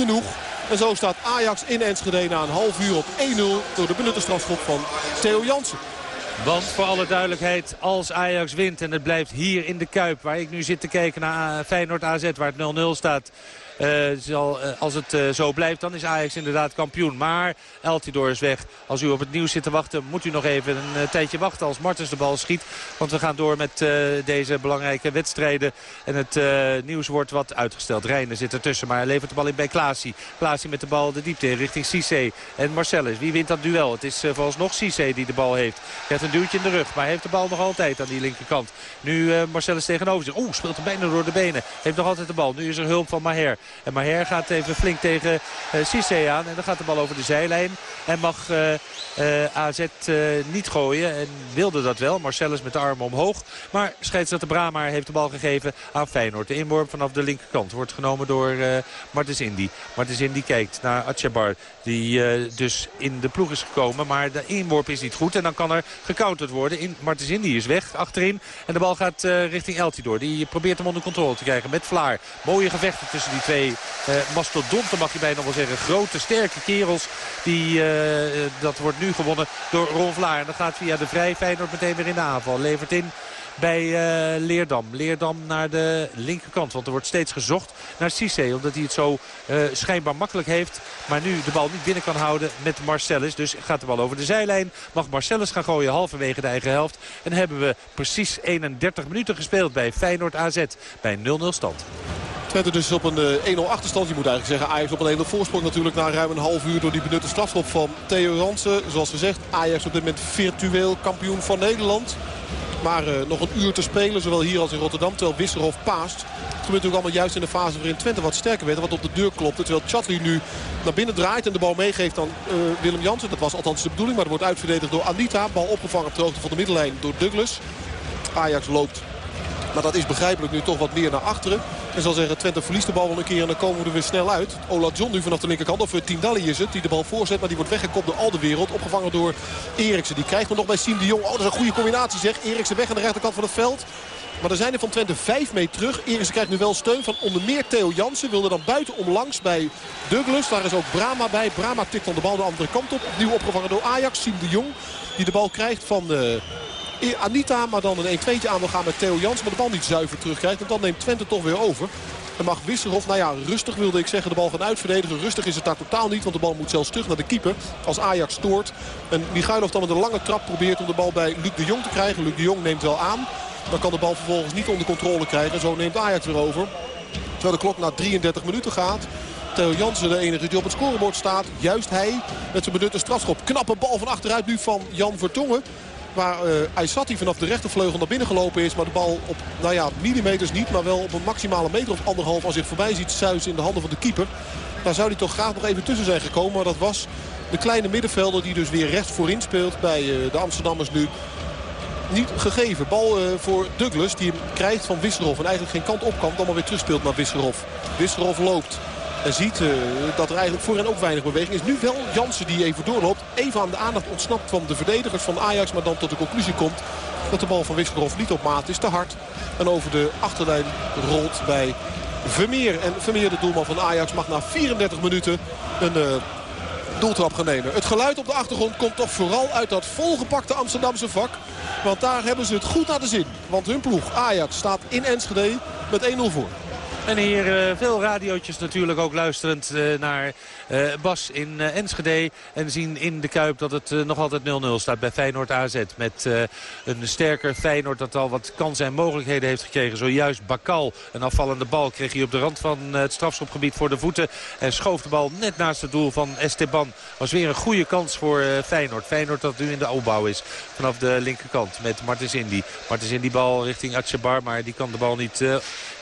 genoeg. En zo staat Ajax in Enschede na een half uur op 1-0 door de benutte strafschop van Theo Jansen. Want voor alle duidelijkheid, als Ajax wint en het blijft hier in de Kuip... waar ik nu zit te kijken naar Feyenoord AZ, waar het 0-0 staat... Uh, zal, uh, als het uh, zo blijft, dan is Ajax inderdaad kampioen. Maar Eltidoor is weg. Als u op het nieuws zit te wachten, moet u nog even een tijdje wachten als Martens de bal schiet. Want we gaan door met deze belangrijke wedstrijden. En het nieuws wordt wat uitgesteld. Reijnen zit ertussen, maar hij levert de bal in bij Klaasie. Klaasie met de bal de diepte in richting Cissé. En Marcellus, wie wint dat duel? Het is nog Cissé die de bal heeft. Krijgt een duwtje in de rug, maar heeft de bal nog altijd aan die linkerkant. Nu Marcellus tegenover zich. Oeh, speelt hem bijna door de benen. Heeft nog altijd de bal. Nu is er hulp van Maher. En Maher gaat even flink tegen uh, Cissé aan. En dan gaat de bal over de zijlijn. En mag uh, uh, AZ niet gooien. En wilde dat wel. Marcellus met de armen omhoog. Maar scheidsrechter Brama heeft de bal gegeven aan Feyenoord. De inworp vanaf de linkerkant wordt genomen door Martens Indy. Martens Indy kijkt naar Atjebar. Die dus in de ploeg is gekomen. Maar de inworp is niet goed. En dan kan er gecounterd worden. In, Martens Indy is weg achterin. En de bal gaat richting Eltidoor. Die probeert hem onder controle te krijgen met Vlaar. Mooie gevechten tussen die twee uh, mastodonten mag je bijna wel zeggen. Grote, sterke kerels. Die, uh, dat wordt nu gewonnen door Ron Vlaar. En dan gaat via de vrij Feyenoord meteen weer in de aanval. Levert in bij uh, Leerdam. Leerdam naar de linkerkant. Want er wordt steeds gezocht naar Cissé. Omdat hij het zo uh, schijnbaar makkelijk heeft. Maar nu de bal niet binnen kan houden met Marcellus. Dus gaat de bal over de zijlijn. Mag Marcellus gaan gooien halverwege de eigen helft. En hebben we precies 31 minuten gespeeld bij Feyenoord AZ. Bij 0-0 stand. Twente dus op een 1-0 eh, achterstand. Je moet eigenlijk zeggen Ajax op een 1-0 voorsprong natuurlijk na ruim een half uur door die benutte strafschop van Theo Jansen. Zoals gezegd, Ajax op dit moment virtueel kampioen van Nederland. Maar uh, nog een uur te spelen, zowel hier als in Rotterdam. Terwijl Wisserhof paast. Het gebeurt natuurlijk allemaal juist in de fase waarin Twente wat sterker werd. Wat op de deur klopte. Terwijl Chatli nu naar binnen draait en de bal meegeeft aan uh, Willem Jansen. Dat was althans de bedoeling. Maar er wordt uitverdedigd door Anita. Bal opgevangen op de hoogte van de middenlijn door Douglas. Ajax loopt maar dat is begrijpelijk nu toch wat meer naar achteren. En zal zeggen, Twente verliest de bal wel een keer en dan komen we er weer snel uit. Ola John nu vanaf de linkerkant. Of Tindalli is het, die de bal voorzet. Maar die wordt weggekopt door al de wereld. Opgevangen door Eriksen. Die krijgt hem nog bij Siem de Jong. Oh, dat is een goede combinatie zeg. Eriksen weg aan de rechterkant van het veld. Maar er zijn er van Twente vijf mee terug. Eriksen krijgt nu wel steun van onder meer Theo Jansen. Wilde dan buiten omlangs bij Douglas. Daar is ook Brama bij. Brama tikt dan de bal de andere kant op. Opnieuw opgevangen door Ajax. Siem de Jong die de bal krijgt van... Uh, Anita, maar dan een 1-2'tje aan wil gaan met Theo Jans. Maar de bal niet zuiver terugkrijgt. En dan neemt Twente toch weer over. En mag Wisserhof, nou ja, rustig wilde ik zeggen, de bal gaan uitverdedigen. Rustig is het daar totaal niet, want de bal moet zelfs terug naar de keeper. Als Ajax stoort. En Michailov dan met een lange trap probeert om de bal bij Luc de Jong te krijgen. Luc de Jong neemt wel aan. Dan kan de bal vervolgens niet onder controle krijgen. Zo neemt Ajax weer over. Terwijl de klok na 33 minuten gaat. Theo Jansen de enige die op het scorebord staat. Juist hij met zijn benutte strafschop. Knappe bal van achteruit nu van Jan Vertongen. Waar uh, Aysati vanaf de rechtervleugel naar binnen gelopen is. Maar de bal op, nou ja, millimeters niet. Maar wel op een maximale meter of anderhalf als zich voorbij ziet zuizen in de handen van de keeper. Daar zou hij toch graag nog even tussen zijn gekomen. Maar dat was de kleine middenvelder die dus weer rechts voorin speelt. Bij uh, de Amsterdammers nu niet gegeven. Bal uh, voor Douglas die hem krijgt van Wisserhof. En eigenlijk geen kant op kan. Dan maar weer terugspeelt naar Wisserhof. Wisserhof loopt. En ziet uh, dat er eigenlijk voorin ook weinig beweging is. Nu wel Jansen die even doorloopt. Even aan de aandacht ontsnapt van de verdedigers van Ajax. Maar dan tot de conclusie komt dat de bal van Wisselhof niet op maat is. Te hard. En over de achterlijn rolt bij Vermeer. En Vermeer, de doelman van Ajax, mag na 34 minuten een... Uh, doeltrap gaan nemen. Het geluid op de achtergrond komt toch vooral uit dat volgepakte Amsterdamse vak. Want daar hebben ze het goed naar de zin. Want hun ploeg Ajax staat in Enschede met 1-0 voor. En hier uh, veel radiootjes natuurlijk ook luisterend uh, naar uh, Bas in Enschede. En zien in de Kuip dat het nog altijd 0-0 staat bij Feyenoord AZ. Met een sterker Feyenoord dat al wat kansen en mogelijkheden heeft gekregen. Zojuist Bakal, een afvallende bal, kreeg hij op de rand van het strafschopgebied voor de voeten. En schoof de bal net naast het doel van Esteban. Was weer een goede kans voor Feyenoord. Feyenoord dat nu in de opbouw is vanaf de linkerkant met Martens Indy. Martens Indy bal richting Atjebar, maar die kan de bal niet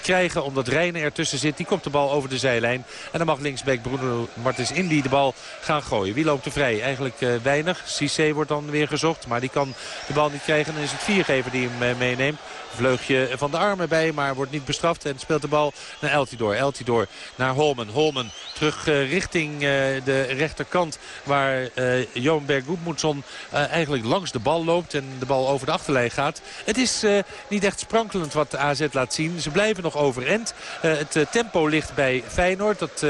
krijgen omdat Reine ertussen zit. Die komt de bal over de zijlijn. En dan mag linksback Bruno Martens Indy de bal gaan gooien. Wie loopt er vrij? Eigenlijk uh, weinig. Cissé wordt dan weer gezocht. Maar die kan de bal niet krijgen. Dan is het viergever die hem uh, meeneemt. Vleugje van de armen bij, maar wordt niet bestraft. En speelt de bal naar Eltidoor. Eltidoor naar Holmen. Holmen terug uh, richting uh, de rechterkant. Waar uh, Johan Berg Goedmoedson eigenlijk langs de bal loopt. En de bal over de achterlijn gaat. Het is niet echt sprankelend wat de AZ laat zien. Ze blijven nog overend. het tempo ligt bij Feyenoord. Dat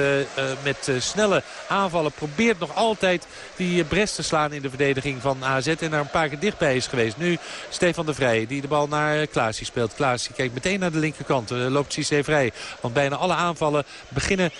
met snelle aanvallen probeert nog altijd die Brest te slaan in de verdediging van AZ. En daar een paar keer dichtbij is geweest. Nu Stefan de Vrij die de bal naar Klaasie speelt. Klaasie kijkt meteen naar de linkerkant. loopt Cissé vrij. Want bijna alle aanvallen beginnen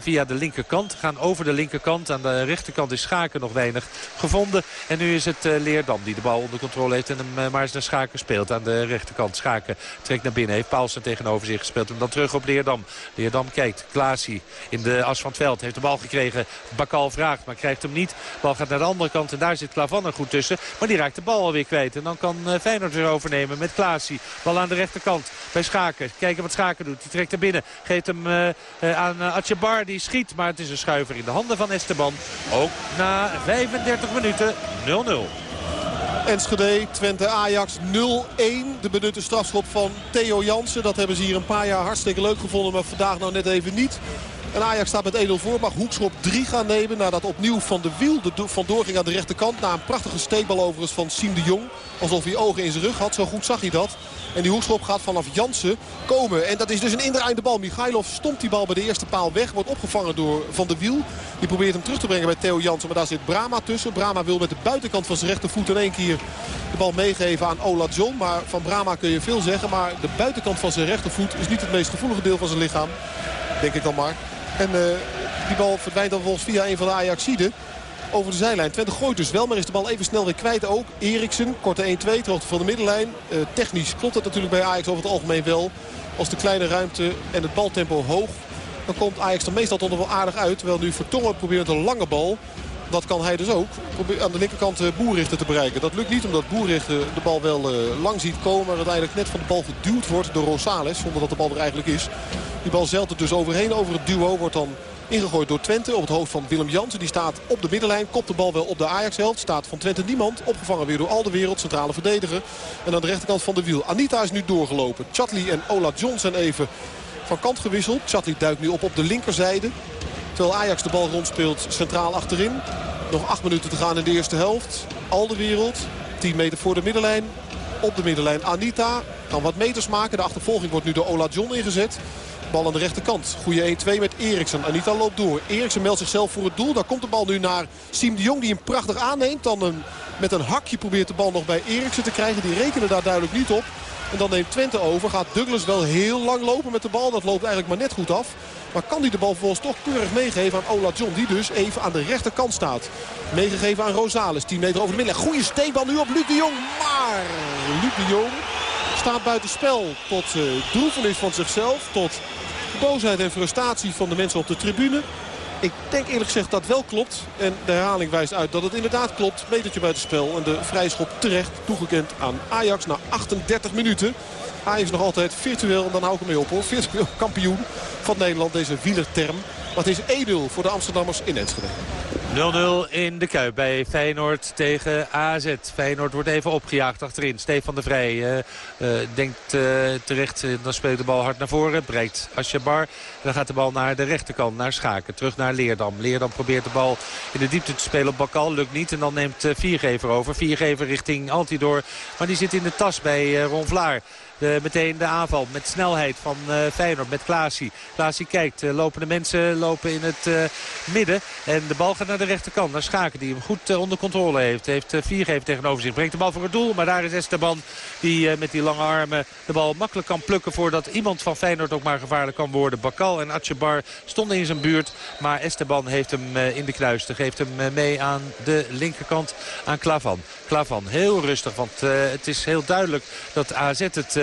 via de linkerkant. Gaan over de linkerkant. Aan de rechterkant is Schaken nog weinig gevonden. En nu is het Leerdam die de bal onder controle heeft. En hem maar eens naar Schaken speelt aan de rechterkant. Schaken trekt naar binnen. Heeft Paulsen tegenover zich gespeeld. En dan terug op Leerdam. Leerdam kijkt. Klaasie in de as van het veld. Heeft de bal gekregen. Bakal vraagt, maar krijgt hem niet. De bal gaat naar de andere kant. En daar zit Klavan er goed tussen. Maar die raakt de bal alweer kwijt. En dan kan eh, Feyenoord weer overnemen met Klaasie. Bal aan de rechterkant bij Schaken. Kijken wat Schaken doet. Die trekt naar binnen. Geeft hem uh, aan uh, Atjebar. Die schiet. Maar het is een schuiver in de handen van Esteban. Ook na 35 minuten 0-0. Enschede, Twente, Ajax 0-1. De benutte strafschop van Theo Jansen. Dat hebben ze hier een paar jaar hartstikke leuk gevonden. Maar vandaag nou net even niet. En Ajax staat met 1-0 voor. Mag Hoekschop 3 gaan nemen. Nadat opnieuw Van de Wiel de vandoor ging aan de rechterkant. Na een prachtige steekbal overigens van Siem de Jong. Alsof hij ogen in zijn rug had. Zo goed zag hij dat. En die hoekschop gaat vanaf Jansen komen. En dat is dus een indraaiende bal. Michailov stomt die bal bij de eerste paal weg. Wordt opgevangen door Van der Wiel. Die probeert hem terug te brengen bij Theo Jansen. Maar daar zit Brama tussen. Brama wil met de buitenkant van zijn rechtervoet in één keer de bal meegeven aan Ola John. Maar van Brama kun je veel zeggen. Maar de buitenkant van zijn rechtervoet is niet het meest gevoelige deel van zijn lichaam. Denk ik dan maar. En uh, die bal verdwijnt dan volgens via een van de Ajaxiden over de zijlijn. Twente gooit dus wel, maar is de bal even snel weer kwijt ook. Eriksen, korte 1-2, hoogte van de middenlijn. Uh, technisch klopt dat natuurlijk bij Ajax over het algemeen wel. Als de kleine ruimte en het baltempo hoog, dan komt Ajax er meestal toch nog wel aardig uit. Terwijl nu Vertongen probeert een lange bal. Dat kan hij dus ook. Probeer aan de linkerkant uh, Boerrichter te bereiken. Dat lukt niet omdat Boerrichter de bal wel uh, lang ziet komen. Maar uiteindelijk net van de bal geduwd wordt door Rosales. Zonder dat de bal er eigenlijk is. Die bal zeilt er dus overheen over het duo. Wordt dan Ingegooid door Twente op het hoofd van Willem Jansen. Die staat op de middenlijn. Kopt de bal wel op de Ajax-helft. Staat van Twente niemand. Opgevangen weer door al de wereld. Centrale verdediger. En aan de rechterkant van de wiel. Anita is nu doorgelopen. Chatli en Ola John zijn even van kant gewisseld. Chatli duikt nu op op de linkerzijde. Terwijl Ajax de bal rondspeelt centraal achterin. Nog acht minuten te gaan in de eerste helft. Al de wereld. 10 meter voor de middenlijn. Op de middenlijn Anita. Kan wat meters maken. De achtervolging wordt nu door Ola John ingezet. Bal aan de rechterkant. Goede 1-2 met Eriksen. Anita loopt door. Eriksen meldt zichzelf voor het doel. Daar komt de bal nu naar Siem de Jong die hem prachtig aanneemt. Dan een, met een hakje probeert de bal nog bij Eriksen te krijgen. Die rekenen daar duidelijk niet op. En dan neemt Twente over. Gaat Douglas wel heel lang lopen met de bal. Dat loopt eigenlijk maar net goed af. Maar kan hij de bal vervolgens toch keurig meegeven aan Ola John. Die dus even aan de rechterkant staat. Meegegeven aan Rosales. 10 meter over de midden. Goede steekbal nu op Luc de Jong. Maar Luc de Jong staat buiten spel. Tot uh, droevenis van zichzelf. Tot boosheid en frustratie van de mensen op de tribune. Ik denk eerlijk gezegd dat wel klopt. En de herhaling wijst uit dat het inderdaad klopt. Metertje buitenspel en de vrijschop terecht toegekend aan Ajax na 38 minuten. Ajax nog altijd virtueel, en dan hou ik ermee op hoor, virtueel kampioen van Nederland. Deze wielerterm. Maar het is 1-0 voor de Amsterdammers in Enschede. 0-0 in de Kuip bij Feyenoord tegen AZ. Feyenoord wordt even opgejaagd achterin. Stefan de Vrij uh, uh, denkt uh, terecht, dan speelt de bal hard naar voren. Bereikt Asjabar. Dan gaat de bal naar de rechterkant, naar Schaken. Terug naar Leerdam. Leerdam probeert de bal in de diepte te spelen op Bakal. Lukt niet. En dan neemt Viergever over. Viergever richting Altidor. Maar die zit in de tas bij Ron Vlaar meteen de aanval met snelheid van uh, Feyenoord met Klaasie. Klaasie kijkt, uh, lopende mensen lopen in het uh, midden. En de bal gaat naar de rechterkant, naar Schaken die hem goed onder controle heeft. Heeft Viergever tegenover zich, brengt de bal voor het doel. Maar daar is Esteban die met die lange armen de bal makkelijk kan plukken... voordat iemand van Feyenoord ook maar gevaarlijk kan worden. Bakal en Atjebar stonden in zijn buurt. Maar Esteban heeft hem in de kruisten. Geeft hem mee aan de linkerkant aan Klavan. Klavan heel rustig, want het is heel duidelijk dat AZ het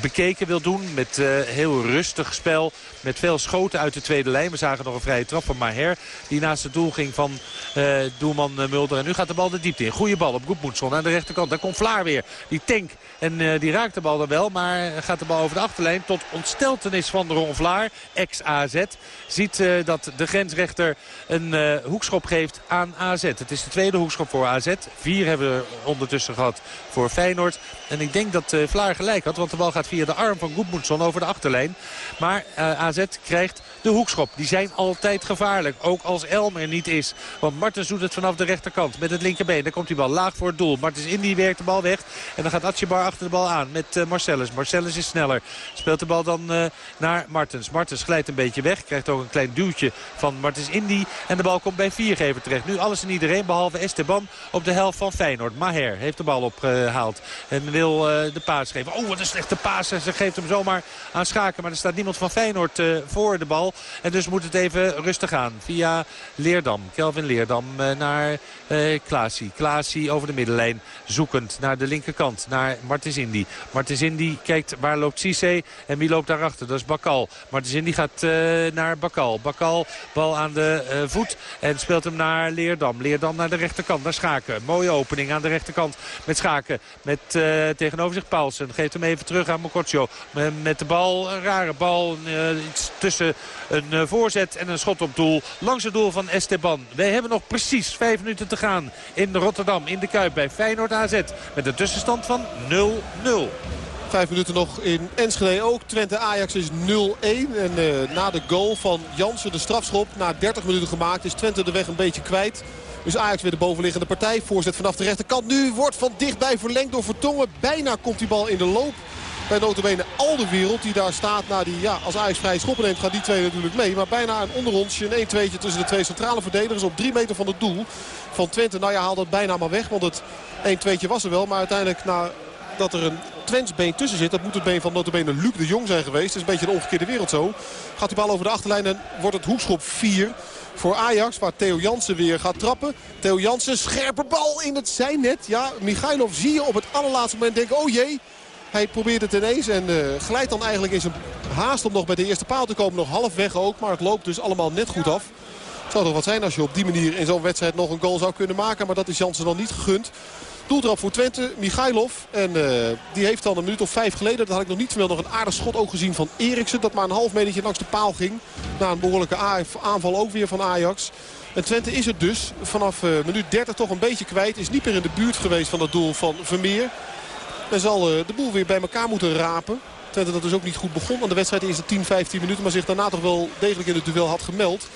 bekeken wil doen. Met uh, heel rustig spel. Met veel schoten uit de tweede lijn. We zagen nog een vrije trap van Maher. Die naast het doel ging van uh, doelman eh, Mulder. En nu gaat de bal de diepte in. Goede bal op Goedmoedson aan de rechterkant. Daar komt Vlaar weer. Die tank. En die raakt de bal dan wel. Maar gaat de bal over de achterlijn. Tot ontsteltenis van Ron Vlaar. Ex-AZ. Ziet dat de grensrechter een hoekschop geeft aan AZ. Het is de tweede hoekschop voor AZ. Vier hebben we ondertussen gehad voor Feyenoord. En ik denk dat Vlaar gelijk had. Want de bal gaat via de arm van Goedmoedson over de achterlijn. Maar uh, AZ krijgt de hoekschop. Die zijn altijd gevaarlijk. Ook als Elm er niet is. Want Martens doet het vanaf de rechterkant met het linkerbeen. Dan komt die bal laag voor het doel. Martens in die werkt de bal weg. En dan gaat Atjebar achter de bal aan met uh, Marcellus. Marcellus is sneller. Speelt de bal dan uh, naar Martens. Martens glijdt een beetje weg. Krijgt ook een klein duwtje van Martens Indy. En de bal komt bij Viergever terecht. Nu alles en iedereen behalve Esteban op de helft van Feyenoord. Maher heeft de bal opgehaald. En wil de paas geven. Oh, wat een slechte paas. Ze geeft hem zomaar aan Schaken. Maar er staat niemand van Feyenoord voor de bal. En dus moet het even rustig aan. Via Leerdam. Kelvin Leerdam naar uh, Klaasie. Klaasie over de middenlijn. Zoekend naar de linkerkant. Naar Martens Indy. Martens Indy kijkt waar loopt Cisse. En wie loopt daarachter? Dat is Bakal. Martens Indy gaat uh, naar Bakal. Bakal bal aan de uh, voet. En speelt hem naar Leerdam. Leerdam naar de rechterkant. Naar Schaken. Mooie opening aan de rechterkant. Met Schaken. Met tegenover zich Paulsen. Geeft hem even terug aan Mokotjo. Met de bal. Een rare bal. iets tussen een voorzet en een schot op doel. Langs het doel van Esteban. Wij hebben nog precies vijf minuten te gaan in Rotterdam. In de Kuip bij Feyenoord AZ. Met een tussenstand van 0-0. Vijf minuten nog in Enschede ook. Twente-Ajax is 0-1. En uh, na de goal van Jansen, de strafschop, na 30 minuten gemaakt... is Twente de weg een beetje kwijt. Dus Ajax weer de bovenliggende partij. Voorzet vanaf de rechterkant. Nu wordt van dichtbij verlengd door Vertongen. Bijna komt die bal in de loop bij notabene wereld die daar staat. Nou, die, ja, als Ajax vrij schoppen neemt gaan die twee natuurlijk mee. Maar bijna een onderrondje, een 1-2'tje tussen de twee centrale verdedigers op 3 meter van het doel van Twente. Nou ja, haalt dat bijna maar weg, want het 1-2'tje was er wel. Maar uiteindelijk nadat er een Twents been tussen zit. Dat moet het been van notabene Luc de Jong zijn geweest. Dat is een beetje de omgekeerde wereld zo. Gaat die bal over de achterlijn en wordt het hoekschop 4 voor Ajax. Waar Theo Jansen weer gaat trappen. Theo Jansen, scherpe bal in het zijnet. Ja, Michailov zie je op het allerlaatste moment denken, oh jee. Hij probeert het ineens en uh, glijdt dan eigenlijk in zijn haast om nog bij de eerste paal te komen. Nog half weg ook, maar het loopt dus allemaal net goed af. Het zou toch wat zijn als je op die manier in zo'n wedstrijd nog een goal zou kunnen maken. Maar dat is Jansen dan niet gegund. Doeltrap voor Twente, Michailov. En uh, die heeft dan een minuut of vijf geleden, dat had ik nog niet veel, nog een aardig schot ook gezien van Eriksen. Dat maar een half metertje langs de paal ging. Na een behoorlijke aanval ook weer van Ajax. En Twente is het dus vanaf uh, minuut 30 toch een beetje kwijt. Is niet meer in de buurt geweest van het doel van Vermeer. Men zal uh, de boel weer bij elkaar moeten rapen. Twente dat dus ook niet goed begon aan de wedstrijd de eerste 10, 15 minuten. Maar zich daarna toch wel degelijk in het duel had gemeld.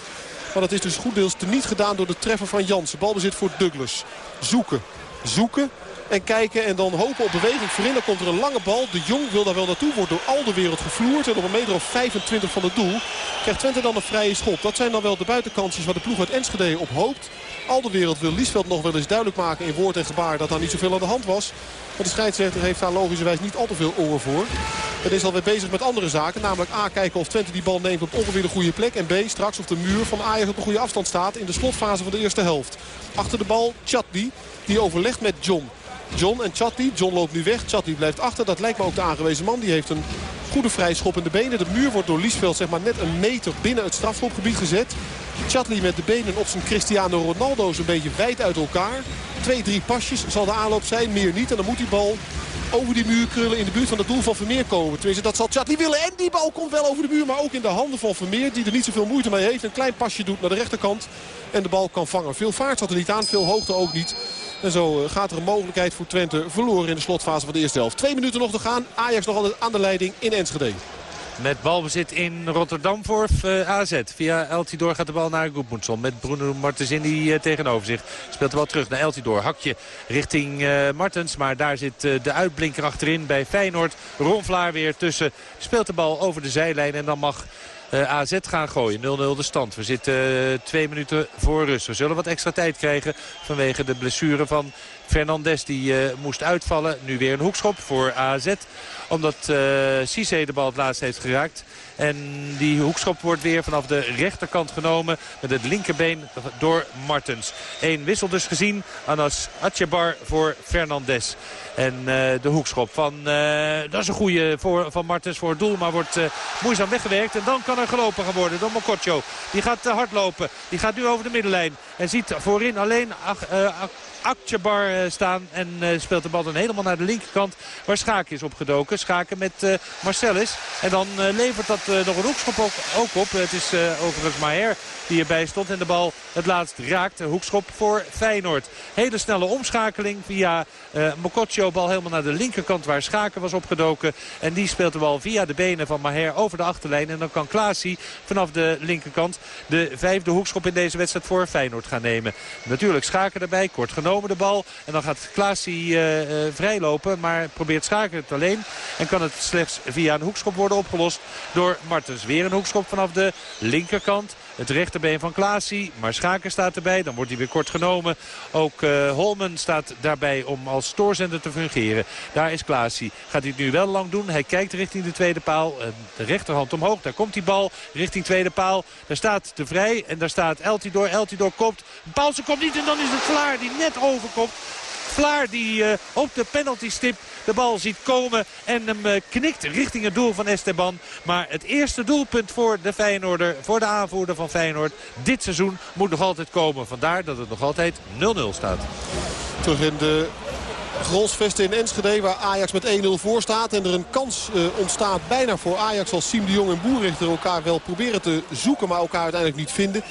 Maar dat is dus goed deels teniet gedaan door de treffer van Jansen. Balbezit voor Douglas. Zoeken. Zoeken. En kijken en dan hopen op beweging. Voorin dan komt er een lange bal. De Jong wil daar wel naartoe. Wordt door al de wereld gevloerd. En op een meter of 25 van het doel krijgt Twente dan een vrije schop. Dat zijn dan wel de buitenkansjes waar de ploeg uit Enschede op hoopt. Al de wereld wil Liesveld nog wel eens duidelijk maken in woord en gebaar dat daar niet zoveel aan de hand was. Maar de scheidsrechter heeft daar logischerwijs niet al te veel oor voor. Het is alweer bezig met andere zaken. Namelijk A, kijken of Twente die bal neemt op ongeveer de goede plek. En B, straks of de muur van Ajax op een goede afstand staat in de slotfase van de eerste helft. Achter de bal Chatli, die overlegt met John. John en Chatli. John loopt nu weg. Chatli blijft achter. Dat lijkt me ook de aangewezen man. Die heeft een goede vrij schop in de benen. De muur wordt door Liesveld zeg maar, net een meter binnen het strafschopgebied gezet. Chatli met de benen op zijn Cristiano Ronaldo een beetje wijd uit elkaar. Twee, drie pasjes zal de aanloop zijn. Meer niet. En dan moet die bal over die muur krullen in de buurt van het doel van Vermeer komen. Tenminste, dat zal Chatli willen. En die bal komt wel over de muur, maar ook in de handen van Vermeer. Die er niet zoveel moeite mee heeft. Een klein pasje doet naar de rechterkant. En de bal kan vangen. Veel vaart zat er niet aan, veel hoogte ook niet. En zo eh, gaat er een mogelijkheid voor Twente verloren in de slotfase van de eerste helft. Twee minuten nog te gaan. Ajax nog altijd aan de leiding in Enschede. Met balbezit in Rotterdam voor eh, AZ. Via Eltidoor gaat de bal naar Goedmoedson. Met Bruno Martens die uh, tegenover zich. Speelt de bal terug naar Eltidoor. Hakje richting Martens. Maar daar zit de uitblinker achterin bij Feyenoord. Ron Vlaar weer tussen. Speelt de bal over de zijlijn. En dan mag AZ gaan gooien. 0-0 de stand. We zitten uh, twee minuten voor rust. We zullen wat extra tijd krijgen vanwege de blessure van Fernandes. Die uh, moest uitvallen. Nu weer een hoekschop voor AZ. Omdat Cisse de bal het laatst heeft geraakt. En die hoekschop wordt weer vanaf de rechterkant genomen. Met het linkerbeen door Martens. Eén wissel dus gezien. Anas Atjebar voor Fernandes. En uh, de hoekschop van, uh, dat is een goede voor, van Martens voor het doel. Maar wordt uh, moeizaam weggewerkt. En dan kan langer gelopen gaan worden door Mokotjo. Die gaat hardlopen. Die gaat nu over de middenlijn. En ziet voorin alleen Akjebar eh, staan. En eh, speelt de bal dan helemaal naar de linkerkant. Waar Schaken is opgedoken. Schaken met Marcellus. En dan levert dat nog een hoekschop ook, ook, op. Het is overigens Maher die erbij stond. En de bal het laatst raakt. Hoekschop voor Feyenoord. Hele snelle omschakeling via uh. Bal helemaal naar de linkerkant waar Schaken was opgedoken. En die speelt de bal via de benen van Maher over de achterlijn. En dan kan Klaasie vanaf de linkerkant de vijfde hoekschop in deze wedstrijd voor Feyenoord gaan nemen. Natuurlijk Schaken erbij. Kort genomen de bal. En dan gaat Klaasie uh, uh, vrijlopen. Maar probeert Schaken het alleen. En kan het slechts via een hoekschop worden opgelost door Martens. Weer een hoekschop vanaf de linkerkant. Het rechterbeen van Klaasie. Maar Schaken staat erbij. Dan wordt hij weer kort genomen. Ook uh, Holmen staat daarbij om als stoorzender te fungeren. Daar is Klaasie. Gaat hij het nu wel lang doen. Hij kijkt richting de tweede paal. De rechterhand omhoog. Daar komt die bal richting tweede paal. Daar staat de vrij. En daar staat Eltidoor. Eltidoor kopt. Paulsen komt niet en dan is het Vlaar die net overkomt. Vlaar die uh, op de penaltystip de bal ziet komen en hem uh, knikt richting het doel van Esteban. Maar het eerste doelpunt voor de Feyenoorder, voor de aanvoerder van Feyenoord dit seizoen moet nog altijd komen. Vandaar dat het nog altijd 0-0 staat. Terug in de Grolsvesten in Enschede waar Ajax met 1-0 voor staat. En er een kans uh, ontstaat bijna voor Ajax als Siem de Jong en Boerrichter elkaar wel proberen te zoeken. Maar elkaar uiteindelijk niet vinden.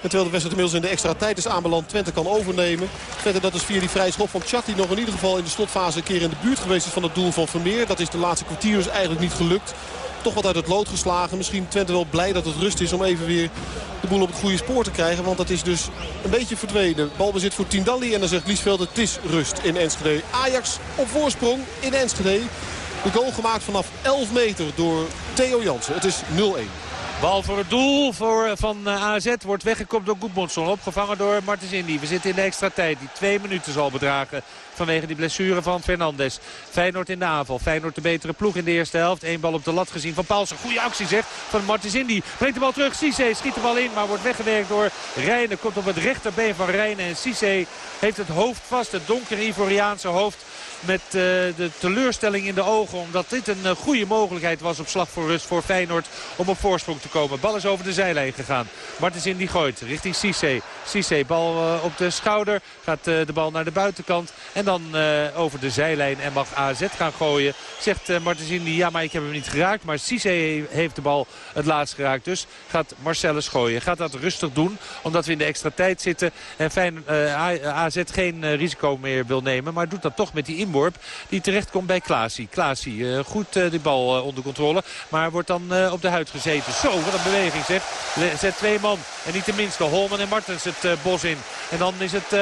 En terwijl de wedstrijd inmiddels in de extra tijd is aanbeland. Twente kan overnemen. Twente dat is via die vrije schop van Chat. Die nog in ieder geval in de slotfase een keer in de buurt geweest is van het doel van Vermeer. Dat is de laatste kwartier dus eigenlijk niet gelukt. Toch wat uit het lood geslagen. Misschien Twente wel blij dat het rust is om even weer de boel op het goede spoor te krijgen. Want dat is dus een beetje verdwenen. Balbezit voor Tindalli en dan zegt Liesveld het is rust in Enschede. Ajax op voorsprong in Enschede. De goal gemaakt vanaf 11 meter door Theo Jansen. Het is 0-1. Bal voor het doel voor, van eh, AZ wordt weggekomen door Goedmondson. Opgevangen door Martens Indy. We zitten in de extra tijd die twee minuten zal bedragen vanwege die blessure van Fernandes. Feyenoord in de aanval. Feyenoord de betere ploeg in de eerste helft. Eén bal op de lat gezien van Paulsen. Goede actie zeg van Martens Indy. Brengt de bal terug. Cisse schiet de bal in maar wordt weggewerkt door Rijnen. Komt op het rechterbeen van Rijnen. En Cisse heeft het hoofd vast. Het donkere Ivoriaanse hoofd met uh, de teleurstelling in de ogen. Omdat dit een uh, goede mogelijkheid was op slag voor rust voor Feyenoord om op voorsprong te komen. Bal is over de zijlijn gegaan. Martens in die gooit richting Cisse. Cisse bal uh, op de schouder. Gaat de bal naar de buitenkant. En dan over de zijlijn en mag AZ gaan gooien. Zegt Martens Indy, ja maar ik heb hem niet geraakt. Maar Cisse heeft de bal het laatst geraakt. Dus gaat Marcellus gooien. Gaat dat rustig doen. Omdat we in de extra tijd zitten. En AZ geen risico meer wil nemen. Maar doet dat toch met die Die terecht komt bij Klaasie. Klaasie, uh, goed uh, die bal uh, onder controle. Maar wordt dan op de huid gezeten. Zo, wat een beweging zeg. Zet twee man. En niet tenminste Holman en Martens het bos in. En dan is het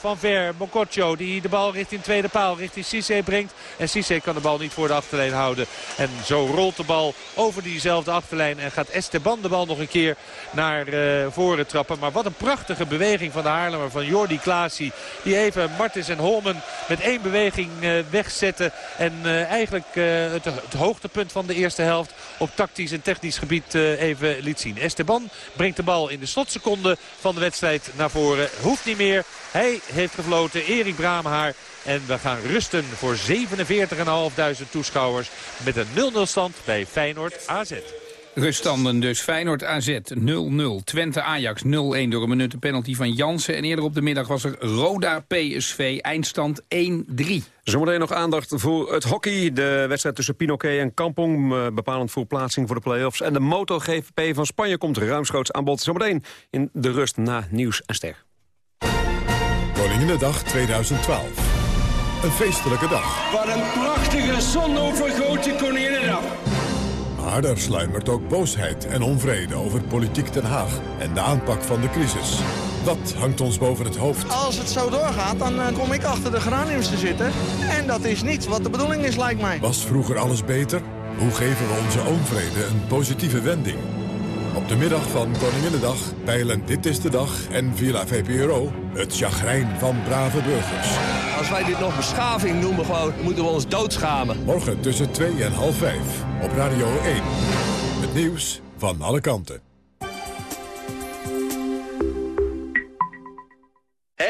Van Ver, Mokotjo. Die de bal richting tweede paal, richting Cisse brengt. En Cisse kan de bal niet voor de achterlijn houden. En zo rolt de bal over diezelfde achterlijn. En gaat Esteban de bal nog een keer naar voren trappen. Maar wat een prachtige beweging van de Haarlemmer. Van Jordi Klaasie. Die even Martens en Holman met één beweging uh, wegzetten. En uh, eigenlijk uh, het, het, hoogtepunt van de eerste helft op tactisch en technisch gebied even liet zien. Esteban brengt de bal in de slotseconde van de wedstrijd naar voren. Hoeft niet meer. Hij heeft gefloten. Erik Braamhaar. En we gaan rusten voor 47.500 toeschouwers met een 0-0 stand bij Feyenoord AZ. Ruststanden dus Feyenoord AZ 0-0. Twente Ajax 0-1 door een minuut penalty van Jansen. En eerder op de middag was er Roda PSV eindstand 1-3. Zometeen nog aandacht voor het hockey. De wedstrijd tussen Pinoquet en Kampong. Eh, bepalend voor plaatsing voor de play-offs. En de MotoGP van Spanje komt ruimschoots aan bod. Zometeen in de rust na Nieuws en Ster. Koninginnedag 2012. Een feestelijke dag. Wat een prachtige zonovergoten Koninginnedag. Maar er sluimert ook boosheid en onvrede over politiek Den Haag en de aanpak van de crisis. Dat hangt ons boven het hoofd. Als het zo doorgaat, dan eh, kom ik achter de geraniums te zitten. En dat is niet wat de bedoeling is, lijkt mij. Was vroeger alles beter? Hoe geven we onze onvrede een positieve wending? Op de middag van Koninginnedag peilen Dit is de Dag en Villa VPRO het chagrijn van brave burgers. Als wij dit nog beschaving noemen, gewoon, moeten we ons doodschamen. Morgen tussen 2 en half 5 op Radio 1. Het nieuws van alle kanten.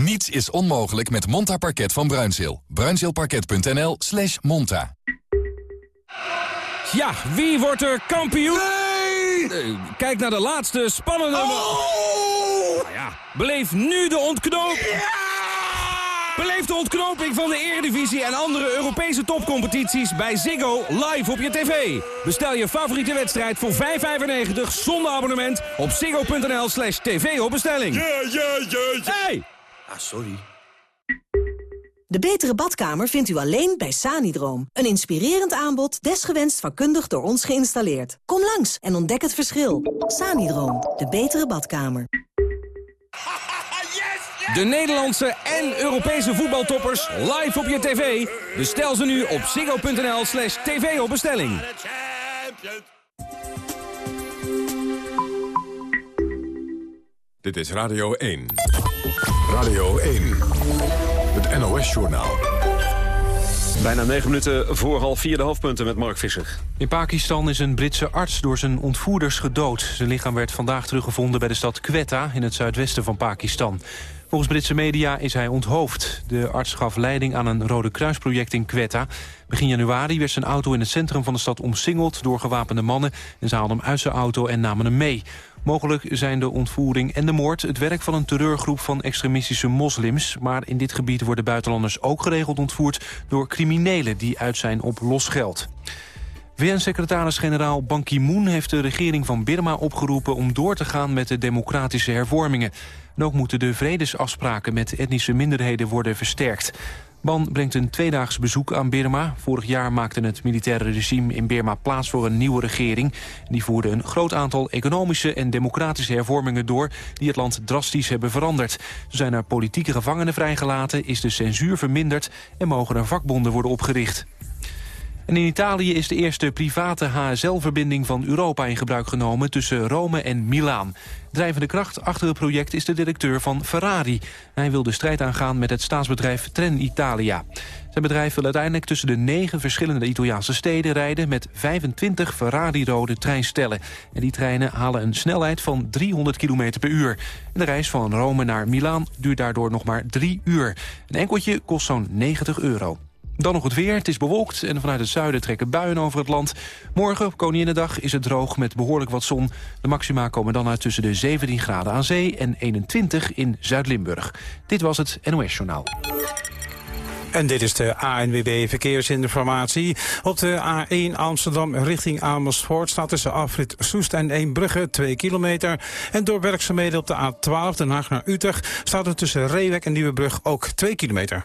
Niets is onmogelijk met Monta Parket van Bruinzeel. Bruinzeelparket.nl slash monta. Ja, wie wordt er kampioen? Nee! kijk naar de laatste spannende... Oh! Nou ja, beleef nu de ontknoping. Ja! Beleef de ontknoping van de Eredivisie en andere Europese topcompetities bij Ziggo live op je tv. Bestel je favoriete wedstrijd voor 5,95 zonder abonnement op ziggo.nl slash tv op bestelling. Ja, ja, ja, ja. Hey! Ah, sorry. De betere badkamer vindt u alleen bij Sanidroom. Een inspirerend aanbod, desgewenst vakkundig door ons geïnstalleerd. Kom langs en ontdek het verschil. Sanidroom, de betere badkamer. De Nederlandse en Europese voetbaltoppers live op je tv. Bestel ze nu op ziggo.nl slash tv op bestelling. Dit is Radio 1. Radio 1. Het NOS-journaal. Bijna negen minuten voor half vier de hoofdpunten met Mark Visser. In Pakistan is een Britse arts door zijn ontvoerders gedood. Zijn lichaam werd vandaag teruggevonden bij de stad Quetta in het zuidwesten van Pakistan. Volgens Britse media is hij onthoofd. De arts gaf leiding aan een Rode Kruisproject in Quetta. Begin januari werd zijn auto in het centrum van de stad omsingeld door gewapende mannen. En ze haalden hem uit zijn auto en namen hem mee. Mogelijk zijn de ontvoering en de moord het werk van een terreurgroep van extremistische moslims. Maar in dit gebied worden buitenlanders ook geregeld ontvoerd door criminelen die uit zijn op losgeld. VN-secretaris-generaal Ban Ki-moon heeft de regering van Birma opgeroepen om door te gaan met de democratische hervormingen. En ook moeten de vredesafspraken met etnische minderheden worden versterkt. Ban brengt een tweedaags bezoek aan Birma. Vorig jaar maakte het militaire regime in Birma plaats voor een nieuwe regering. Die voerde een groot aantal economische en democratische hervormingen door... die het land drastisch hebben veranderd. Zo zijn er politieke gevangenen vrijgelaten, is de censuur verminderd... en mogen er vakbonden worden opgericht. En in Italië is de eerste private HSL-verbinding van Europa in gebruik genomen tussen Rome en Milaan. Drijvende kracht achter het project is de directeur van Ferrari. Hij wil de strijd aangaan met het staatsbedrijf Trenitalia. Zijn bedrijf wil uiteindelijk tussen de negen verschillende Italiaanse steden rijden... met 25 Ferrari-rode treinstellen. En die treinen halen een snelheid van 300 km per uur. En de reis van Rome naar Milaan duurt daardoor nog maar drie uur. Een enkeltje kost zo'n 90 euro. Dan nog het weer. Het is bewolkt en vanuit het zuiden trekken buien over het land. Morgen, Koninginnedag, is het droog met behoorlijk wat zon. De maxima komen dan uit tussen de 17 graden aan zee en 21 in Zuid-Limburg. Dit was het NOS Journaal. En dit is de ANWB Verkeersinformatie. Op de A1 Amsterdam richting Amersfoort staat tussen afrit Soest en Eembrugge 2 kilometer. En door werkzaamheden op de A12 Den Haag naar Utrecht staat er tussen Reewek en Nieuwebrug ook 2 kilometer.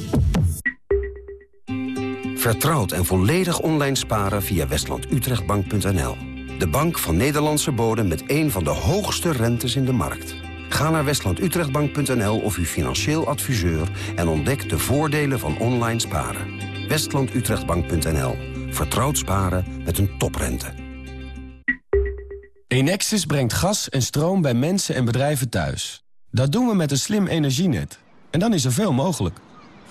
Vertrouwd en volledig online sparen via westlandutrechtbank.nl. De bank van Nederlandse bodem met een van de hoogste rentes in de markt. Ga naar westlandutrechtbank.nl of uw financieel adviseur... en ontdek de voordelen van online sparen. westlandutrechtbank.nl. Vertrouwd sparen met een toprente. Enexis brengt gas en stroom bij mensen en bedrijven thuis. Dat doen we met een slim energienet. En dan is er veel mogelijk.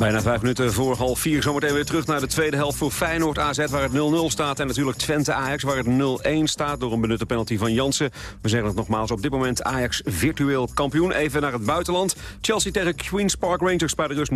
Bijna vijf minuten voor half vier. Zometeen weer terug naar de tweede helft voor Feyenoord AZ... waar het 0-0 staat. En natuurlijk Twente Ajax waar het 0-1 staat... door een benutte penalty van Jansen. We zeggen het nogmaals, op dit moment Ajax virtueel kampioen. Even naar het buitenland. Chelsea tegen Queen's Park Rangers bij de rust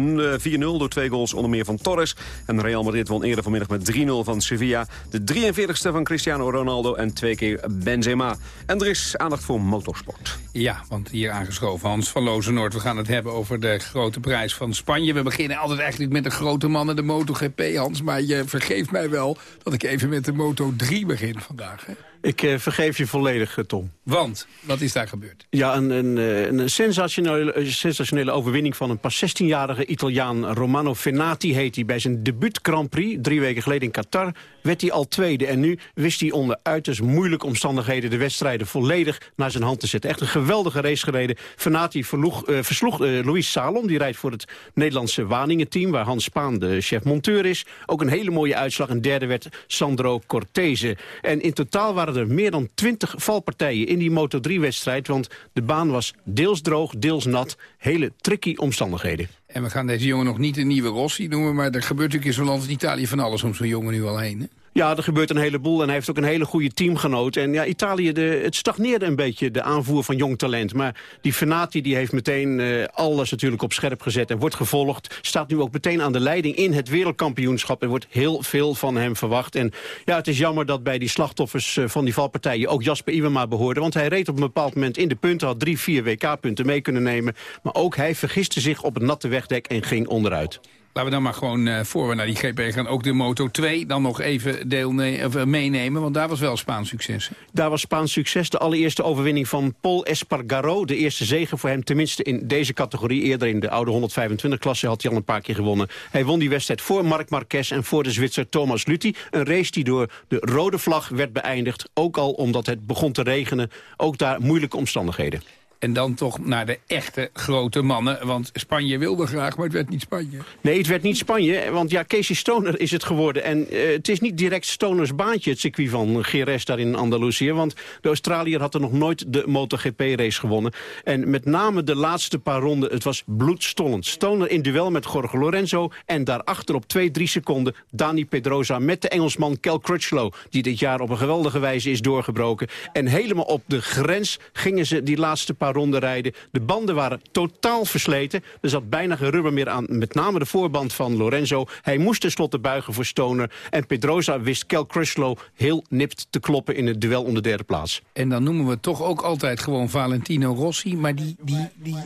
4-0... door twee goals onder meer van Torres. En Real Madrid won eerder vanmiddag met 3-0 van Sevilla. De 43ste van Cristiano Ronaldo en twee keer Benzema. En er is aandacht voor motorsport. Ja, want hier aangeschoven Hans van Lozenoord. We gaan het hebben over de grote prijs van Spanje. We beginnen altijd eigenlijk met de grote mannen, de MotoGP, Hans. Maar je vergeeft mij wel dat ik even met de Moto3 begin vandaag. Hè? Ik uh, vergeef je volledig, uh, Tom. Want? Wat is daar gebeurd? Ja, een, een, een sensationele, sensationele overwinning van een pas 16-jarige Italiaan. Romano Fenati heet hij. Bij zijn debuut Grand Prix, drie weken geleden in Qatar, werd hij al tweede. En nu wist hij onder uiterst moeilijke omstandigheden... de wedstrijden volledig naar zijn hand te zetten. Echt een geweldige race gereden. Fenati verloeg, uh, versloeg Luis Salom. Die rijdt voor het Nederlandse Waningen-team... waar Hans Spaan de chef-monteur is. Ook een hele mooie uitslag. Een derde werd Sandro Cortese. En in totaal waren er meer dan 20 valpartijen in die Moto3-wedstrijd. Want de baan was deels droog, deels nat. Hele tricky omstandigheden. En we gaan deze jongen nog niet een nieuwe Rossi noemen... maar er gebeurt natuurlijk in zo'n land als Italië van alles om zo'n jongen nu al heen. Ja, er gebeurt een heleboel en hij heeft ook een hele goede teamgenoot. En ja, Italië, de, het stagneerde een beetje, de aanvoer van jong talent. Maar die Fenati die heeft meteen uh, alles natuurlijk op scherp gezet en wordt gevolgd. Staat nu ook meteen aan de leiding in het wereldkampioenschap. Er wordt heel veel van hem verwacht. En ja, het is jammer dat bij die slachtoffers uh, van die valpartijen ook Jasper Iwema behoorde. Want hij reed op een bepaald moment in de punten, had drie, vier WK-punten mee kunnen nemen. Maar ook hij vergiste zich op het natte wegdek en ging onderuit. Laten we dan maar gewoon, uh, voor we naar die GP gaan, ook de Moto 2 dan nog even deelne of, uh, meenemen. Want daar was wel Spaans succes. Daar was Spaans succes. De allereerste overwinning van Paul Espargaro. De eerste zege voor hem, tenminste in deze categorie. Eerder in de oude 125-klasse had hij al een paar keer gewonnen. Hij won die wedstrijd voor Marc Marquez en voor de Zwitser Thomas Luthi. Een race die door de rode vlag werd beëindigd. Ook al omdat het begon te regenen. Ook daar moeilijke omstandigheden. En dan toch naar de echte grote mannen. Want Spanje wilde graag, maar het werd niet Spanje. Nee, het werd niet Spanje. Want ja, Casey Stoner is het geworden. En uh, het is niet direct Stoners baantje, het circuit van Jerez daar in Andalusië. Want de Australiër had er nog nooit de MotoGP-race gewonnen. En met name de laatste paar ronden, het was bloedstollend. Stoner in duel met Jorge Lorenzo. En daarachter op 2, 3 seconden Dani Pedrosa met de Engelsman Cal Crutchlow. Die dit jaar op een geweldige wijze is doorgebroken. En helemaal op de grens gingen ze die laatste paar ronden rijden. De banden waren totaal versleten. Er zat bijna geen rubber meer aan, met name de voorband van Lorenzo. Hij moest tenslotte buigen voor Stoner. En Pedrosa wist Kel Crutchlow heel nipt te kloppen in het duel om de derde plaats. En dan noemen we toch ook altijd gewoon Valentino Rossi. Maar die, die, die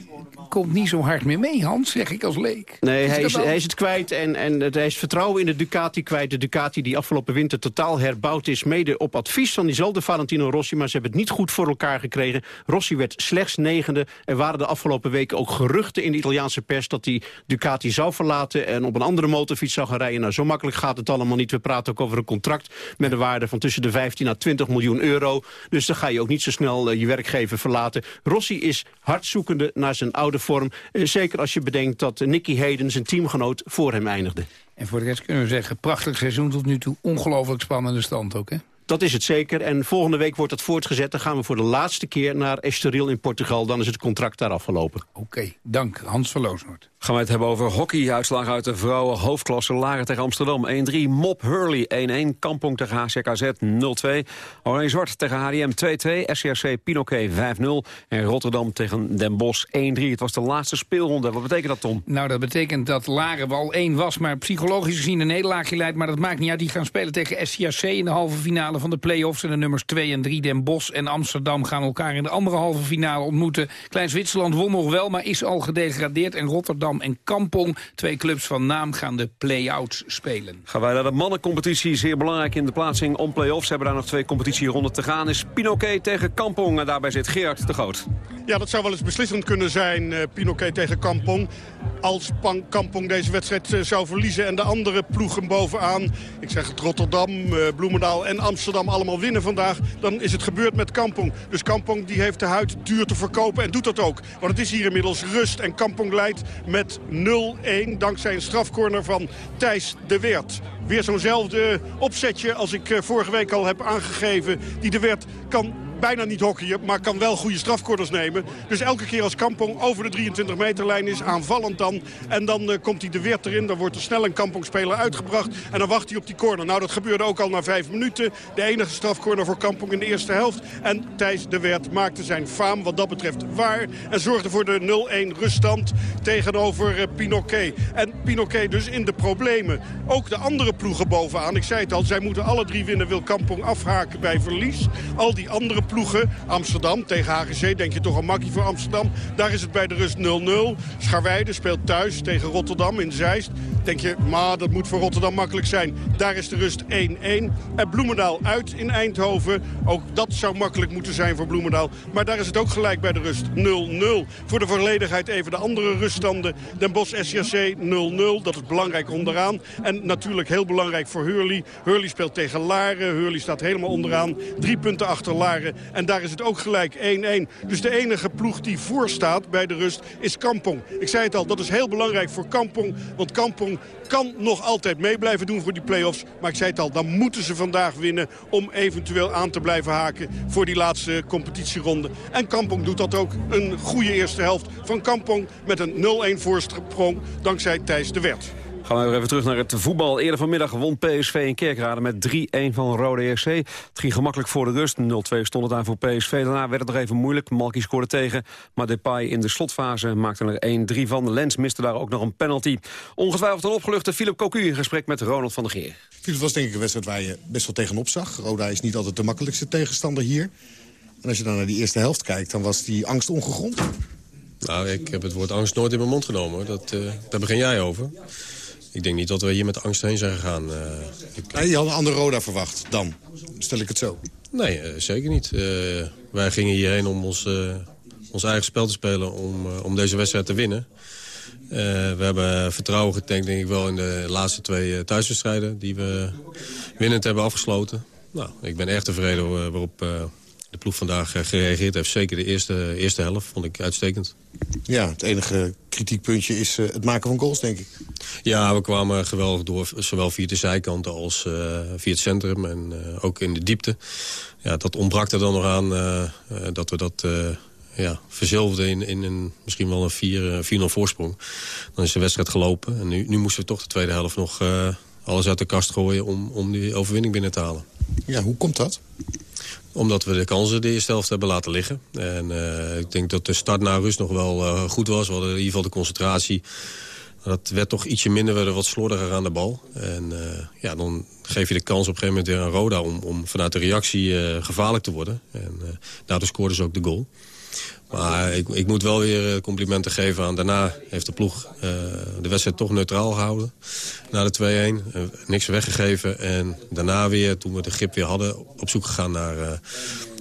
komt niet zo hard meer mee, Hans, zeg ik als leek. Nee, is hij is, hij is het kwijt en, en hij is vertrouwen in de Ducati kwijt. De Ducati die afgelopen winter totaal herbouwd is. Mede op advies van diezelfde Valentino Rossi. Maar ze hebben het niet goed voor elkaar gekregen. Rossi werd slechts negende. Er waren de afgelopen weken ook geruchten in de Italiaanse pers... dat hij Ducati zou verlaten en op een andere motorfiets zou gaan rijden. Nou, zo makkelijk gaat het allemaal niet. We praten ook over een contract met een waarde van tussen de 15 à 20 miljoen euro. Dus dan ga je ook niet zo snel uh, je werkgever verlaten. Rossi is hardzoekende naar zijn oude vorm. Uh, zeker als je bedenkt dat Nicky Hayden, zijn teamgenoot, voor hem eindigde. En voor de rest kunnen we zeggen, prachtig seizoen tot nu toe. Ongelooflijk spannende stand ook, hè? Dat is het zeker. En volgende week wordt dat voortgezet. Dan gaan we voor de laatste keer naar Estoril in Portugal. Dan is het contract daar afgelopen. Oké, okay, dank. Hans van Loosnoord. Gaan we het hebben over hockey. Uitslag uit de vrouwen hoofdklasse Laren tegen Amsterdam 1-3. Mop Hurley 1-1. Kampong tegen HCKZ 0-2. Oranje Zwart tegen HDM 2-2. SCRC Pinoquet 5-0. En Rotterdam tegen Den Bosch 1-3. Het was de laatste speelronde. Wat betekent dat, Tom? Nou, dat betekent dat Laren wel 1 was, maar psychologisch gezien een nederlaagje leidt. Maar dat maakt niet uit. Die gaan spelen tegen SCRC in de halve finale finale van de play-offs. En de nummers 2 en 3, Den Bosch en Amsterdam... gaan elkaar in de andere halve finale ontmoeten. Klein Zwitserland won nog wel, maar is al gedegradeerd. En Rotterdam en Kampong, twee clubs van naam, gaan de play-outs spelen. Gaan wij naar de mannencompetitie. Zeer belangrijk in de plaatsing om play-offs. Hebben daar nog twee competitieronden te gaan. Is Pinoquet tegen Kampong. En daarbij zit Gerard de Groot. Ja, dat zou wel eens beslissend kunnen zijn, uh, Pinoquet tegen Kampong. Als Pan Kampong deze wedstrijd uh, zou verliezen en de andere ploegen bovenaan... ik zeg het Rotterdam, uh, Bloemendaal en Amsterdam allemaal winnen vandaag... dan is het gebeurd met Kampong. Dus Kampong die heeft de huid duur te verkopen en doet dat ook. Want het is hier inmiddels rust en Kampong leidt met 0-1... dankzij een strafcorner van Thijs de Weert. Weer zo'nzelfde opzetje als ik vorige week al heb aangegeven. Die de Weert kan bijna niet hockeyen, maar kan wel goede strafcorners nemen. Dus elke keer als Kampong over de 23 meterlijn is, aanvallend dan. En dan uh, komt hij de weer erin, dan wordt er snel een Kampong-speler uitgebracht. En dan wacht hij op die corner. Nou, dat gebeurde ook al na vijf minuten. De enige strafcorner voor Kampong in de eerste helft. En Thijs de Wert maakte zijn faam wat dat betreft waar. En zorgde voor de 0-1 ruststand tegenover uh, Pinoquet. En Pinoquet dus in de problemen. Ook de andere ploegen bovenaan. Ik zei het al, zij moeten alle drie winnen. Wil Kampong afhaken bij verlies. Al die andere ploegen. Amsterdam tegen HGC, denk je toch een makkie voor Amsterdam. Daar is het bij de rust 0-0. Scharweide speelt thuis tegen Rotterdam in Zeist. Denk je, maar dat moet voor Rotterdam makkelijk zijn. Daar is de rust 1-1. En Bloemendaal uit in Eindhoven. Ook dat zou makkelijk moeten zijn voor Bloemendaal. Maar daar is het ook gelijk bij de rust 0-0. Voor de volledigheid even de andere ruststanden. Den Bosch SJC 0-0. Dat is belangrijk onderaan. En natuurlijk heel belangrijk voor Hurley. Hurley speelt tegen Laren. Hurley staat helemaal onderaan. Drie punten achter Laren. En daar is het ook gelijk 1-1. Dus de enige ploeg die voor staat bij de rust is Kampong. Ik zei het al, dat is heel belangrijk voor Kampong. Want Kampong kan nog altijd mee blijven doen voor die play-offs. Maar ik zei het al, dan moeten ze vandaag winnen... om eventueel aan te blijven haken voor die laatste competitieronde. En Kampong doet dat ook. Een goede eerste helft van Kampong met een 0-1 voorsprong dankzij Thijs de Wert. Gaan we weer even terug naar het voetbal. Eerder vanmiddag won PSV in Kerkrade met 3-1 van Rode RC. Het ging gemakkelijk voor de rust. 0-2 stond het aan voor PSV. Daarna werd het nog even moeilijk. Malky scoorde tegen. Maar Depay in de slotfase maakte er 1-3 van. Lens miste daar ook nog een penalty. Ongetwijfeld een opgeluchte Philip Cocu in gesprek met Ronald van der Geer. Het was denk ik een wedstrijd waar je best wel tegenop zag. Roda is niet altijd de makkelijkste tegenstander hier. En als je dan naar die eerste helft kijkt, dan was die angst ongegrond. Nou, ik heb het woord angst nooit in mijn mond genomen. Dat, uh, daar begin jij over. Ik denk niet dat we hier met angst heen zijn gegaan. Nee, je had een andere Roda verwacht dan, stel ik het zo. Nee, uh, zeker niet. Uh, wij gingen hierheen om ons, ons eigen spel te spelen om, om deze wedstrijd te winnen. we hebben vertrouwen getankt denk ik wel in de laatste twee thuiswedstrijden... die we winnend hebben afgesloten. Nou, ik ben erg tevreden waarop de ploeg vandaag gereageerd heeft. Zeker de eerste, eerste helft vond ik uitstekend. Ja, het enige kritiekpuntje is uh, het maken van goals, denk ik. Ja, we kwamen geweldig door, zowel via de zijkanten als uh, via het centrum en uh, ook in de diepte. Ja, dat ontbrak er dan nog aan dat we dat ja, verzilverden in, in een, misschien wel een 4-0 voorsprong. Dan is de wedstrijd gelopen en nu, nu moesten we toch de tweede helft nog alles uit de kast gooien om, om die overwinning binnen te halen. Ja, hoe komt dat? Omdat we de kansen de eerste helft hebben laten liggen. En uh, ik denk dat de start naar rust nog wel uh, goed was. We hadden in ieder geval de concentratie. Dat werd toch ietsje minder, we werden wat slordiger aan de bal. En uh, ja, dan geef je de kans op een gegeven moment weer aan Roda... om, om vanuit de reactie gevaarlijk te worden. En daardoor scoorden ze ook de goal. Maar ik, ik, moet wel weer complimenten geven aan. Daarna heeft de ploeg uh, de wedstrijd toch neutraal gehouden. Na de 2-1. Uh, niks weggegeven. En daarna weer, toen we de grip weer hadden... op zoek gegaan naar,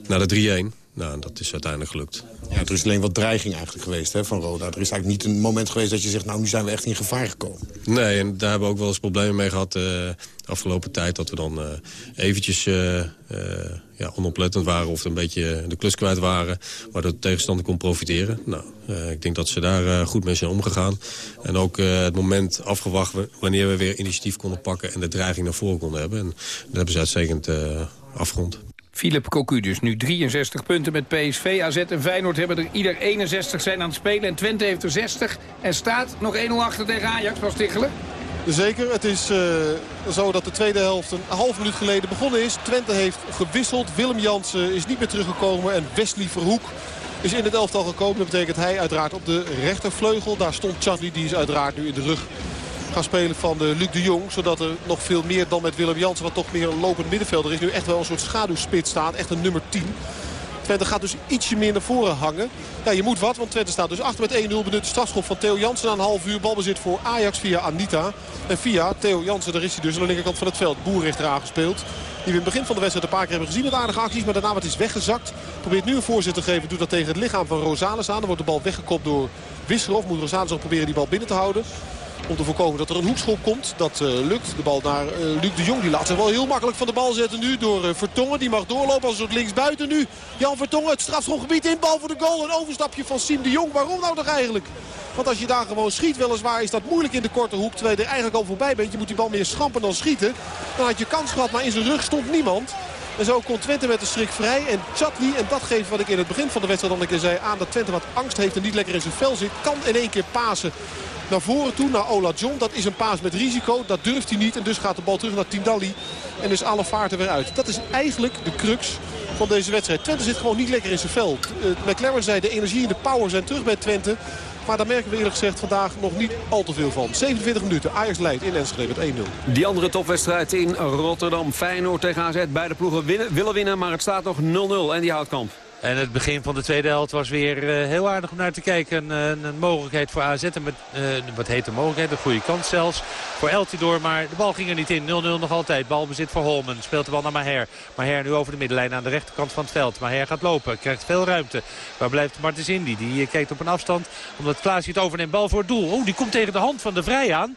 naar de 3-1. Nou, dat is uiteindelijk gelukt. Ja, er is alleen wat dreiging eigenlijk geweest hè, van Roda. Er is eigenlijk niet een moment geweest dat je zegt... nou, nu zijn we echt in gevaar gekomen. Nee, en daar hebben we ook wel eens problemen mee gehad de afgelopen tijd. Dat we dan uh, eventjes uh, ja, onoplettend waren of een beetje de klus kwijt waren. Waardoor de tegenstander kon profiteren. Nou, ik denk dat ze daar goed mee zijn omgegaan. En ook het moment afgewacht wanneer we weer initiatief konden pakken... en de dreiging naar voren konden hebben. En dat hebben ze uitstekend afgerond. Philip Cocu dus nu 63 punten met PSV. AZ en Feyenoord hebben er ieder 61 zijn aan het spelen. En Twente heeft er 60 en staat nog 1-0 achter tegen Ajax. Was Tichelen? Zeker. Het is uh, zo dat de tweede helft een half minuut geleden begonnen is. Twente heeft gewisseld. Willem Jansen is niet meer teruggekomen. En Wesley Verhoek is in het elftal gekomen. Dat betekent hij uiteraard op de rechtervleugel. Daar stond Chadli. Die is uiteraard nu in de rug spelen van de Luc de Jong. Zodat er nog veel meer dan met Willem Jansen, wat toch meer een lopend middenvelder is. Nu echt wel een soort schaduwspits staat. Echt een nummer 10. Twente gaat dus ietsje meer naar voren hangen. Ja, je moet wat, want Twente staat dus achter met 1-0. Benut de strafschop van Theo Jansen een half uur. Balbezit voor Ajax via Anita. En via Theo Jansen, daar is hij dus aan de linkerkant van het veld. Boer heeft gespeeld. Die we in het begin van de wedstrijd een paar keer hebben gezien met aardige acties. Maar daarna wat is weggezakt. Probeert nu een voorzet te geven. Doet dat tegen het lichaam van Rosales aan. Dan wordt de bal weggekopt door Wisselhof. Moet Rosales ook proberen die bal binnen te houden. Om te voorkomen dat er een hoekschop komt. Dat uh, lukt. De bal naar uh, Luc de Jong. Die laat zich wel heel makkelijk van de bal zetten nu. Door uh, Vertongen. Die mag doorlopen als een soort linksbuiten nu. Jan Vertongen het strafschopgebied in. Bal voor de goal. Een overstapje van Siem de Jong. Waarom nou toch eigenlijk? Want als je daar gewoon schiet weliswaar is dat moeilijk in de korte hoek. Terwijl je er eigenlijk al voorbij bent. Je moet die bal meer schampen dan schieten. Dan had je kans gehad. Maar in zijn rug stond niemand. En zo kon Twente met de strik vrij. En Chatli, en dat geeft wat ik in het begin van de wedstrijd al een keer zei aan. Dat Twente wat angst heeft en niet lekker in zijn vel zit. Kan in één keer pasen naar voren toe, naar Ola John. Dat is een paas met risico. Dat durft hij niet. En dus gaat de bal terug naar Tindalli. En is alle vaart er weer uit. Dat is eigenlijk de crux van deze wedstrijd. Twente zit gewoon niet lekker in zijn vel. Uh, McLaren zei de energie en de power zijn terug bij Twente. Maar daar merken we eerlijk gezegd vandaag nog niet al te veel van. 27 minuten. Ajax leidt in Enschede met 1-0. Die andere topwedstrijd in Rotterdam. Feyenoord tegen AZ. Beide ploegen willen winnen, maar het staat nog 0-0. En die houdt kamp. En het begin van de tweede helft was weer uh, heel aardig om naar te kijken. Een, een mogelijkheid voor AZ. En met, uh, wat heet de mogelijkheid? Een goede kans zelfs voor Eltidoor. Maar de bal ging er niet in. 0-0 nog altijd. Balbezit voor Holmen. Speelt de bal naar Maher. Maher nu over de middenlijn aan de rechterkant van het veld. Maher gaat lopen. Krijgt veel ruimte. Waar blijft Martens Indy? Die uh, kijkt op een afstand. Omdat Klaasje het overneemt. Bal voor het doel. Oh, die komt tegen de hand van de Vrij aan.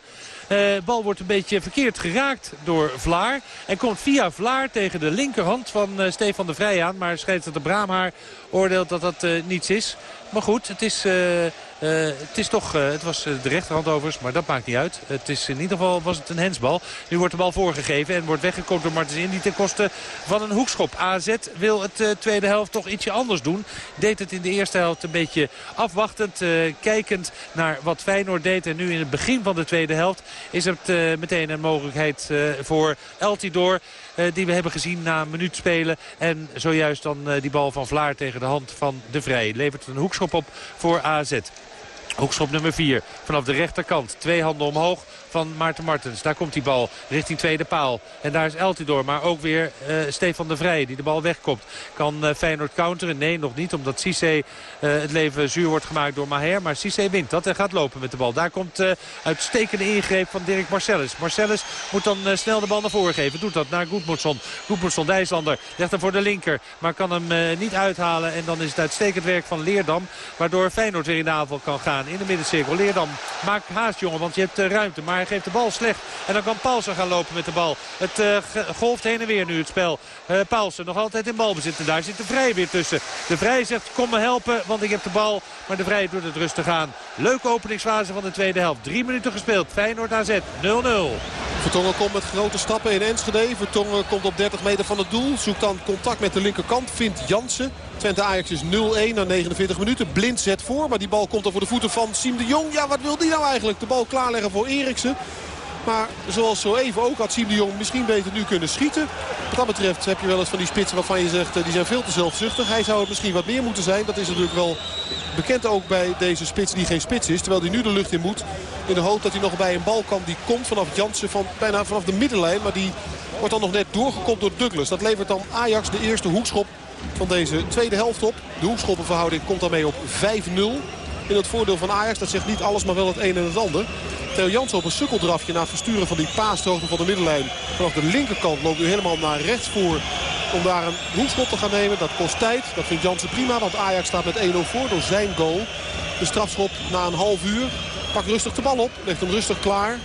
De uh, bal wordt een beetje verkeerd geraakt door Vlaar. En komt via Vlaar tegen de linkerhand van uh, Stefan de Vrij aan. Maar scheidsrechter Braamhaar oordeelt dat dat uh, niets is. Maar goed, het is, uh, uh, het is toch, het was de rechterhand overigens, maar dat maakt niet uit. Het is in ieder geval was het een hensbal. Nu wordt de bal voorgegeven en wordt weggekomen door Martens Indy ten koste van een hoekschop. AZ wil het tweede helft toch ietsje anders doen. Deed het in de eerste helft een beetje afwachtend, kijkend naar wat Feyenoord deed. En nu in het begin van de tweede helft is het meteen een mogelijkheid voor Eltidoor. Uh, die we hebben gezien na een minuut spelen. En zojuist dan uh, die bal van Vlaar tegen de hand van de Vrij. Levert een hoekschop op voor AZ. Hoekschop nummer 4 vanaf de rechterkant. Twee handen omhoog van Maarten Martens. Daar komt die bal richting tweede paal. En daar is Eltidoor. Maar ook weer uh, Stefan de Vrij die de bal wegkopt. Kan uh, Feyenoord counteren? Nee, nog niet. Omdat Cissé uh, het leven zuur wordt gemaakt door Maher. Maar Cissé wint dat en gaat lopen met de bal. Daar komt uitstekende ingreep van Dirk Marcellus. Marcellus moet dan snel de bal naar voren geven. Doet dat naar Goedmoedson. Goedmoedson, de IJslander, legt hem voor de linker. Maar kan hem niet uithalen. En dan is het uitstekend werk van Leerdam. Waardoor Feyenoord weer in de aanval kan gaan. In de middencirkel. Leerdam, maak haast jongen. Want je hebt ruimte. Maar hij geeft de bal slecht. En dan kan Paulsen gaan lopen met de bal. Het uh, golft heen en weer nu het spel. Uh, Paulsen nog altijd in balbezit. En daar zit de Vrij weer tussen. De Vrij zegt kom me helpen want ik heb de bal. Maar de Vrij doet het rustig aan. Leuke openingsfase van de tweede helft. Drie minuten gespeeld. Feyenoord AZ 0-0. Vertongen komt met grote stappen in Enschede. Vertongen komt op 30 meter van het doel. Zoekt dan contact met de linkerkant. Vindt Jansen. Twente Ajax is 0-1 na 49 minuten. Blind zet voor, maar die bal komt dan voor de voeten van Siem de Jong. Ja, wat wil die nou eigenlijk? De bal klaarleggen voor Eriksen. Maar zoals zo even ook had Siem de Jong misschien beter nu kunnen schieten. Wat dat betreft heb je wel eens van die spitsen waarvan je zegt... die zijn veel te zelfzuchtig. Hij zou het misschien wat meer moeten zijn. Dat is natuurlijk wel bekend ook bij deze spits die geen spits is. Terwijl hij nu de lucht in moet. In de hoop dat hij nog bij een bal kan die komt vanaf Jansen. Van, bijna vanaf de middenlijn. Maar die wordt dan nog net doorgekopt door Douglas. Dat levert dan Ajax de eerste hoekschop van deze tweede helft op. De hoekschoppenverhouding komt daarmee op 5-0 in het voordeel van Ajax. Dat zegt niet alles, maar wel het een en het ander. Theo Jansen op een sukkeldrafje na het versturen van die paashoogte van de middenlijn. Vanaf de linkerkant loopt u helemaal naar rechts voor om daar een hoekschop te gaan nemen. Dat kost tijd. Dat vindt Jansen prima, want Ajax staat met 1-0 voor door zijn goal. De strafschop na een half uur. Pak rustig de bal op, legt hem rustig klaar.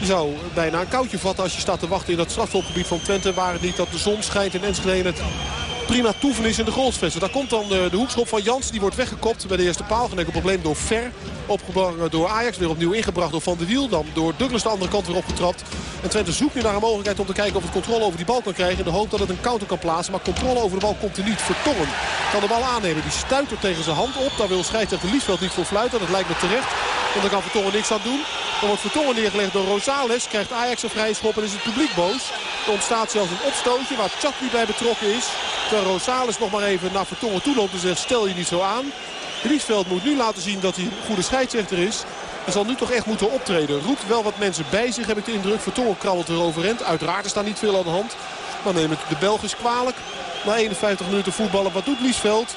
Je zou bijna een koudje vatten als je staat te wachten in dat strafschopgebied van Twente. Waar het niet dat de zon schijnt in Enschede het prima toeven is in de goalsvesten. Daar komt dan de, de hoekschop van Jans. Die wordt weggekopt bij de eerste paal. Geen enkel probleem door Ver. Opgebracht door Ajax. Weer opnieuw ingebracht door Van der Wiel. Dan door Douglas de andere kant weer opgetrapt. En Twente zoekt nu naar een mogelijkheid om te kijken of het controle over die bal kan krijgen. In de hoop dat het een counter kan plaatsen. Maar controle over de bal komt er niet. Vertongen kan de bal aannemen. Die stuit er tegen zijn hand op. Daar wil scheidsrechter Liesveld niet voor fluiten. Dat lijkt me terecht. Want dan kan Vertongen niks aan doen. Dan wordt Vertongen neergelegd door Rosales. Krijgt Ajax een vrije schop en is het publiek boos. Er ontstaat zelfs een opstootje waar Chatli bij betrokken is. Terwijl Rosales nog maar even naar Vertongen toe loopt en zegt stel je niet zo aan. Liesveld moet nu laten zien dat hij een goede scheidsrechter is. En zal nu toch echt moeten optreden. Roept wel wat mensen bij zich, heb ik de indruk. Vertongen krabbelt er overend. Uiteraard er staat niet veel aan de hand. Maar neem ik de Belgisch kwalijk. Na 51 minuten voetballen, wat doet Liesveld?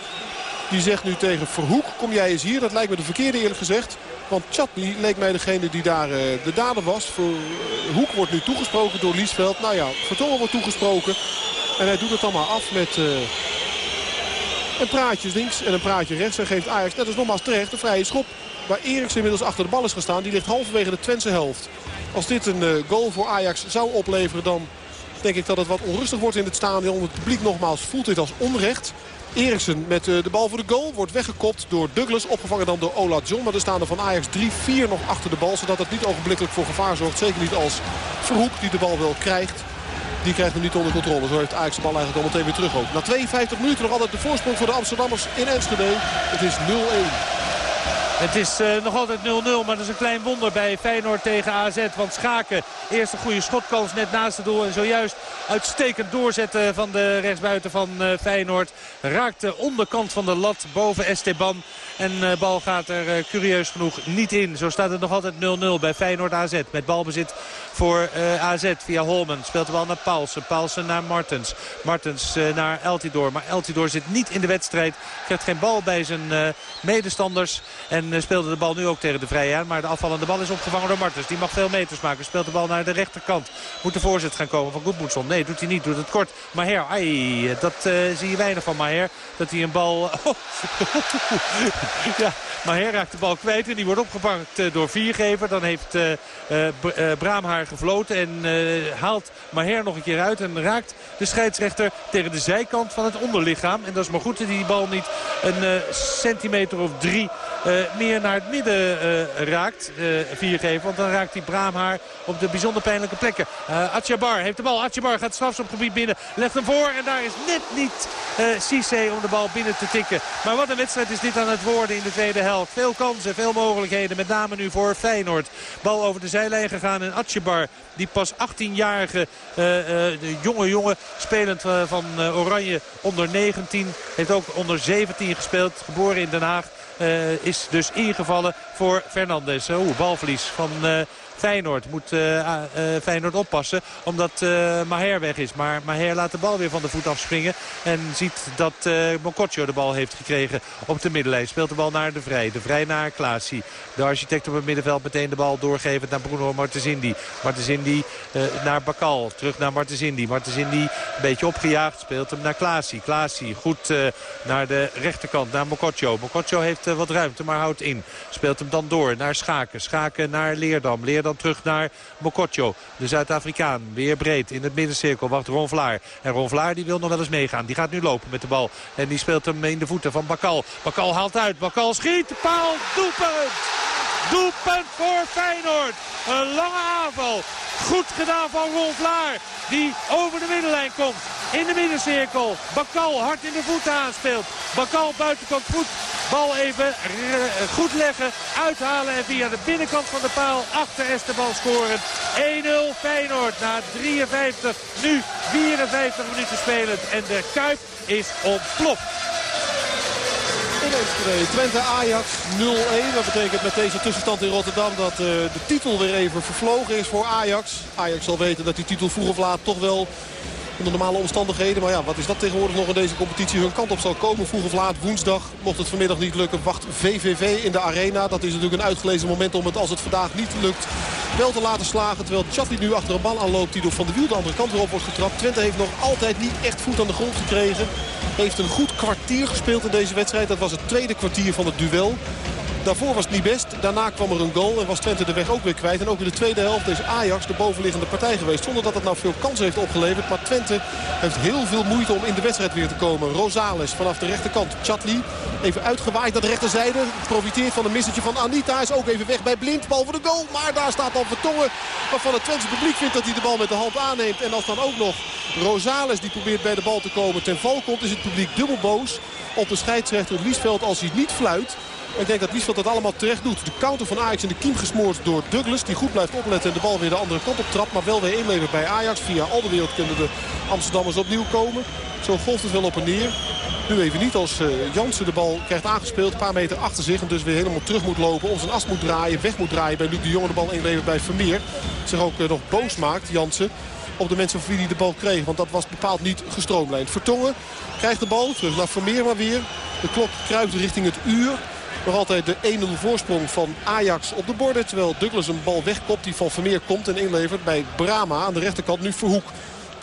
Die zegt nu tegen Verhoek, kom jij eens hier. Dat lijkt me de verkeerde eerlijk gezegd. Want Chatney leek mij degene die daar uh, de dader was. Voor, uh, Hoek wordt nu toegesproken door Liesveld. Nou ja, Vertongen wordt toegesproken. En hij doet het allemaal af met uh, een praatje links en een praatje rechts. En geeft Ajax net als nogmaals terecht de vrije schop. Waar Eriks inmiddels achter de bal is gestaan. Die ligt halverwege de Twentse helft. Als dit een goal voor Ajax zou opleveren dan denk ik dat het wat onrustig wordt in het stadion. Het publiek nogmaals voelt dit als onrecht. Eriksen met de bal voor de goal. Wordt weggekopt door Douglas. Opgevangen dan door Ola John. Maar er staan er van Ajax 3-4 nog achter de bal. Zodat het niet ogenblikkelijk voor gevaar zorgt. Zeker niet als Verhoek die de bal wel krijgt. Die krijgt hem niet onder controle. Zo heeft Ajax de bal eigenlijk al meteen weer terug ook. Na 52 minuten nog altijd de voorsprong voor de Amsterdammers in Enschede. Het is 0-1. Het is uh, nog altijd 0-0, maar dat is een klein wonder bij Feyenoord tegen AZ. Want Schaken, eerst een goede schotkans net naast het doel. En zojuist uitstekend doorzetten van de rechtsbuiten van uh, Feyenoord. Raakt de onderkant van de lat boven Esteban. En de uh, bal gaat er uh, curieus genoeg niet in. Zo staat het nog altijd 0-0 bij Feyenoord AZ. Met balbezit voor AZ via Holmen. Speelt de bal naar Paulsen. Paulsen naar Martens. Martens naar Eltidoor. Maar Eltidoor zit niet in de wedstrijd. Krijgt geen bal bij zijn medestanders. En speelde de bal nu ook tegen de Vrije aan. Maar de afvallende bal is opgevangen door Martens. Die mag veel meters maken. Speelt de bal naar de rechterkant. Moet de voorzet gaan komen van Goedmoedson. Nee, doet hij niet. Doet het kort. Maher, ai, dat zie je weinig van Maher. Dat hij een bal... ja, Maher raakt de bal kwijt en die wordt opgevangen door Viergever. Dan heeft uh, uh, Braamhaar gefloten en haalt Maher nog een keer uit. En raakt de scheidsrechter tegen de zijkant van het onderlichaam. En dat is maar goed dat die bal niet een centimeter of drie meer naar het midden raakt. Viergever, want dan raakt die Braamhaar op de bijzonder pijnlijke plekken. Uh, Atjabar heeft de bal. Atjabar gaat het strafschopgebied binnen. Legt hem voor en daar is net niet uh, Cisse om de bal binnen te tikken. Maar wat een wedstrijd is dit aan het worden in de tweede helft. Veel kansen, veel mogelijkheden. Met name nu voor Feyenoord. Bal over de zijlijn gegaan en Atjabar. Die pas 18-jarige uh, jonge jongen spelend van Oranje onder 19. Heeft ook onder 17 gespeeld. Geboren in Den Haag. is dus ingevallen voor Fernandes. Oeh, balverlies van... Feyenoord moet uh, uh, Feyenoord oppassen. Omdat Maher weg is. Maar Maher laat de bal weer van de voet afspringen. En ziet dat Mokotjo de bal heeft gekregen op de middenlijn. Speelt de bal naar de Vrij. De Vrij naar Klaasie. De architect op het middenveld meteen de bal doorgeven naar Bruno Martensindi. Martensindi naar Bakal. Terug naar Martensindi. Martensindi een beetje opgejaagd. Speelt hem naar Klaasie. Klaasie goed naar de rechterkant. Naar Mokotjo. Mokotjo heeft wat ruimte maar houdt in. Speelt hem dan door naar Schaken. Schaken naar Leerdam. Leerdam dan terug naar Mokotjo. De Zuid-Afrikaan. Weer breed in het middencirkel. Wacht Ron Vlaar. En Ron Vlaar die wil nog wel eens meegaan. Die gaat nu lopen met de bal. En die speelt hem in de voeten van Bakal. Bakal haalt uit. Bakal schiet. Paal. Doelpunt. Doelpunt voor Feyenoord. Een lange aanval. Goed gedaan van Ron Vlaar. Die over de middenlijn komt. In de middencirkel. Bakal hard in de voeten aanspeelt. Bakal buitenkant voet. Bal even goed leggen. Uithalen en via de binnenkant van de paal achter Esteban scoren. 1-0 Feyenoord na 53. Nu 54 minuten spelend. En de Kuip is ontploft. Twente Ajax 0-1. Dat betekent met deze tussenstand in Rotterdam dat uh, de titel weer even vervlogen is voor Ajax. Ajax zal weten dat die titel vroeg of laat toch wel onder normale omstandigheden. Maar ja, wat is dat tegenwoordig nog in deze competitie hun kant op zal komen. Vroeg of laat, woensdag, mocht het vanmiddag niet lukken, wacht VVV in de arena. Dat is natuurlijk een uitgelezen moment om het, als het vandaag niet lukt, wel te laten slagen. Terwijl Chatli nu achter een bal aanloopt die door Van de Wiel de andere kant weer op wordt getrapt. Twente heeft nog altijd niet echt voet aan de grond gekregen. Heeft een goed kwartier gespeeld in deze wedstrijd. Dat was het tweede kwartier van het duel. Daarvoor was het niet best. Daarna kwam er een goal en was Twente de weg ook weer kwijt. En ook in de tweede helft is Ajax de bovenliggende partij geweest. Zonder dat het nou veel kansen heeft opgeleverd. Maar Twente heeft heel veel moeite om in de wedstrijd weer te komen. Rosales vanaf de rechterkant. Chatli even uitgewaaid naar de rechterzijde. Profiteert van een missetje van Anita. Is ook even weg bij Blind. Bal voor de goal. Maar daar staat dan Vertongen. Waarvan het Twentse publiek vindt dat hij de bal met de hand aanneemt. En als dan ook nog Rosales die probeert bij de bal te komen ten val komt. Is het publiek dubbel boos op de scheidsrechter Liesveld als hij niet fluit. Ik denk dat Liesveld dat allemaal terecht doet. De counter van Ajax in de kiem gesmoord door Douglas. Die goed blijft opletten en de bal weer de andere kant op trapt. Maar wel weer inlevert bij Ajax. Via al de wereld kunnen de Amsterdammers opnieuw komen. Zo golft het wel op en neer. Nu even niet als uh, Jansen de bal krijgt aangespeeld. Een paar meter achter zich en dus weer helemaal terug moet lopen. Om zijn as moet draaien, weg moet draaien bij Luc de Jong. De bal inlevert bij Vermeer. Zich ook nog boos maakt, Jansen op de mensen van wie hij de bal kreeg. Want dat was bepaald niet gestroomlijnd. Vertongen krijgt de bal, terug naar Vermeer maar weer. De klok kruipt richting het uur. Nog altijd de 1-0 voorsprong van Ajax op de borden. Terwijl Douglas een bal wegkopt die van Vermeer komt en inlevert bij Brama. Aan de rechterkant nu Verhoek.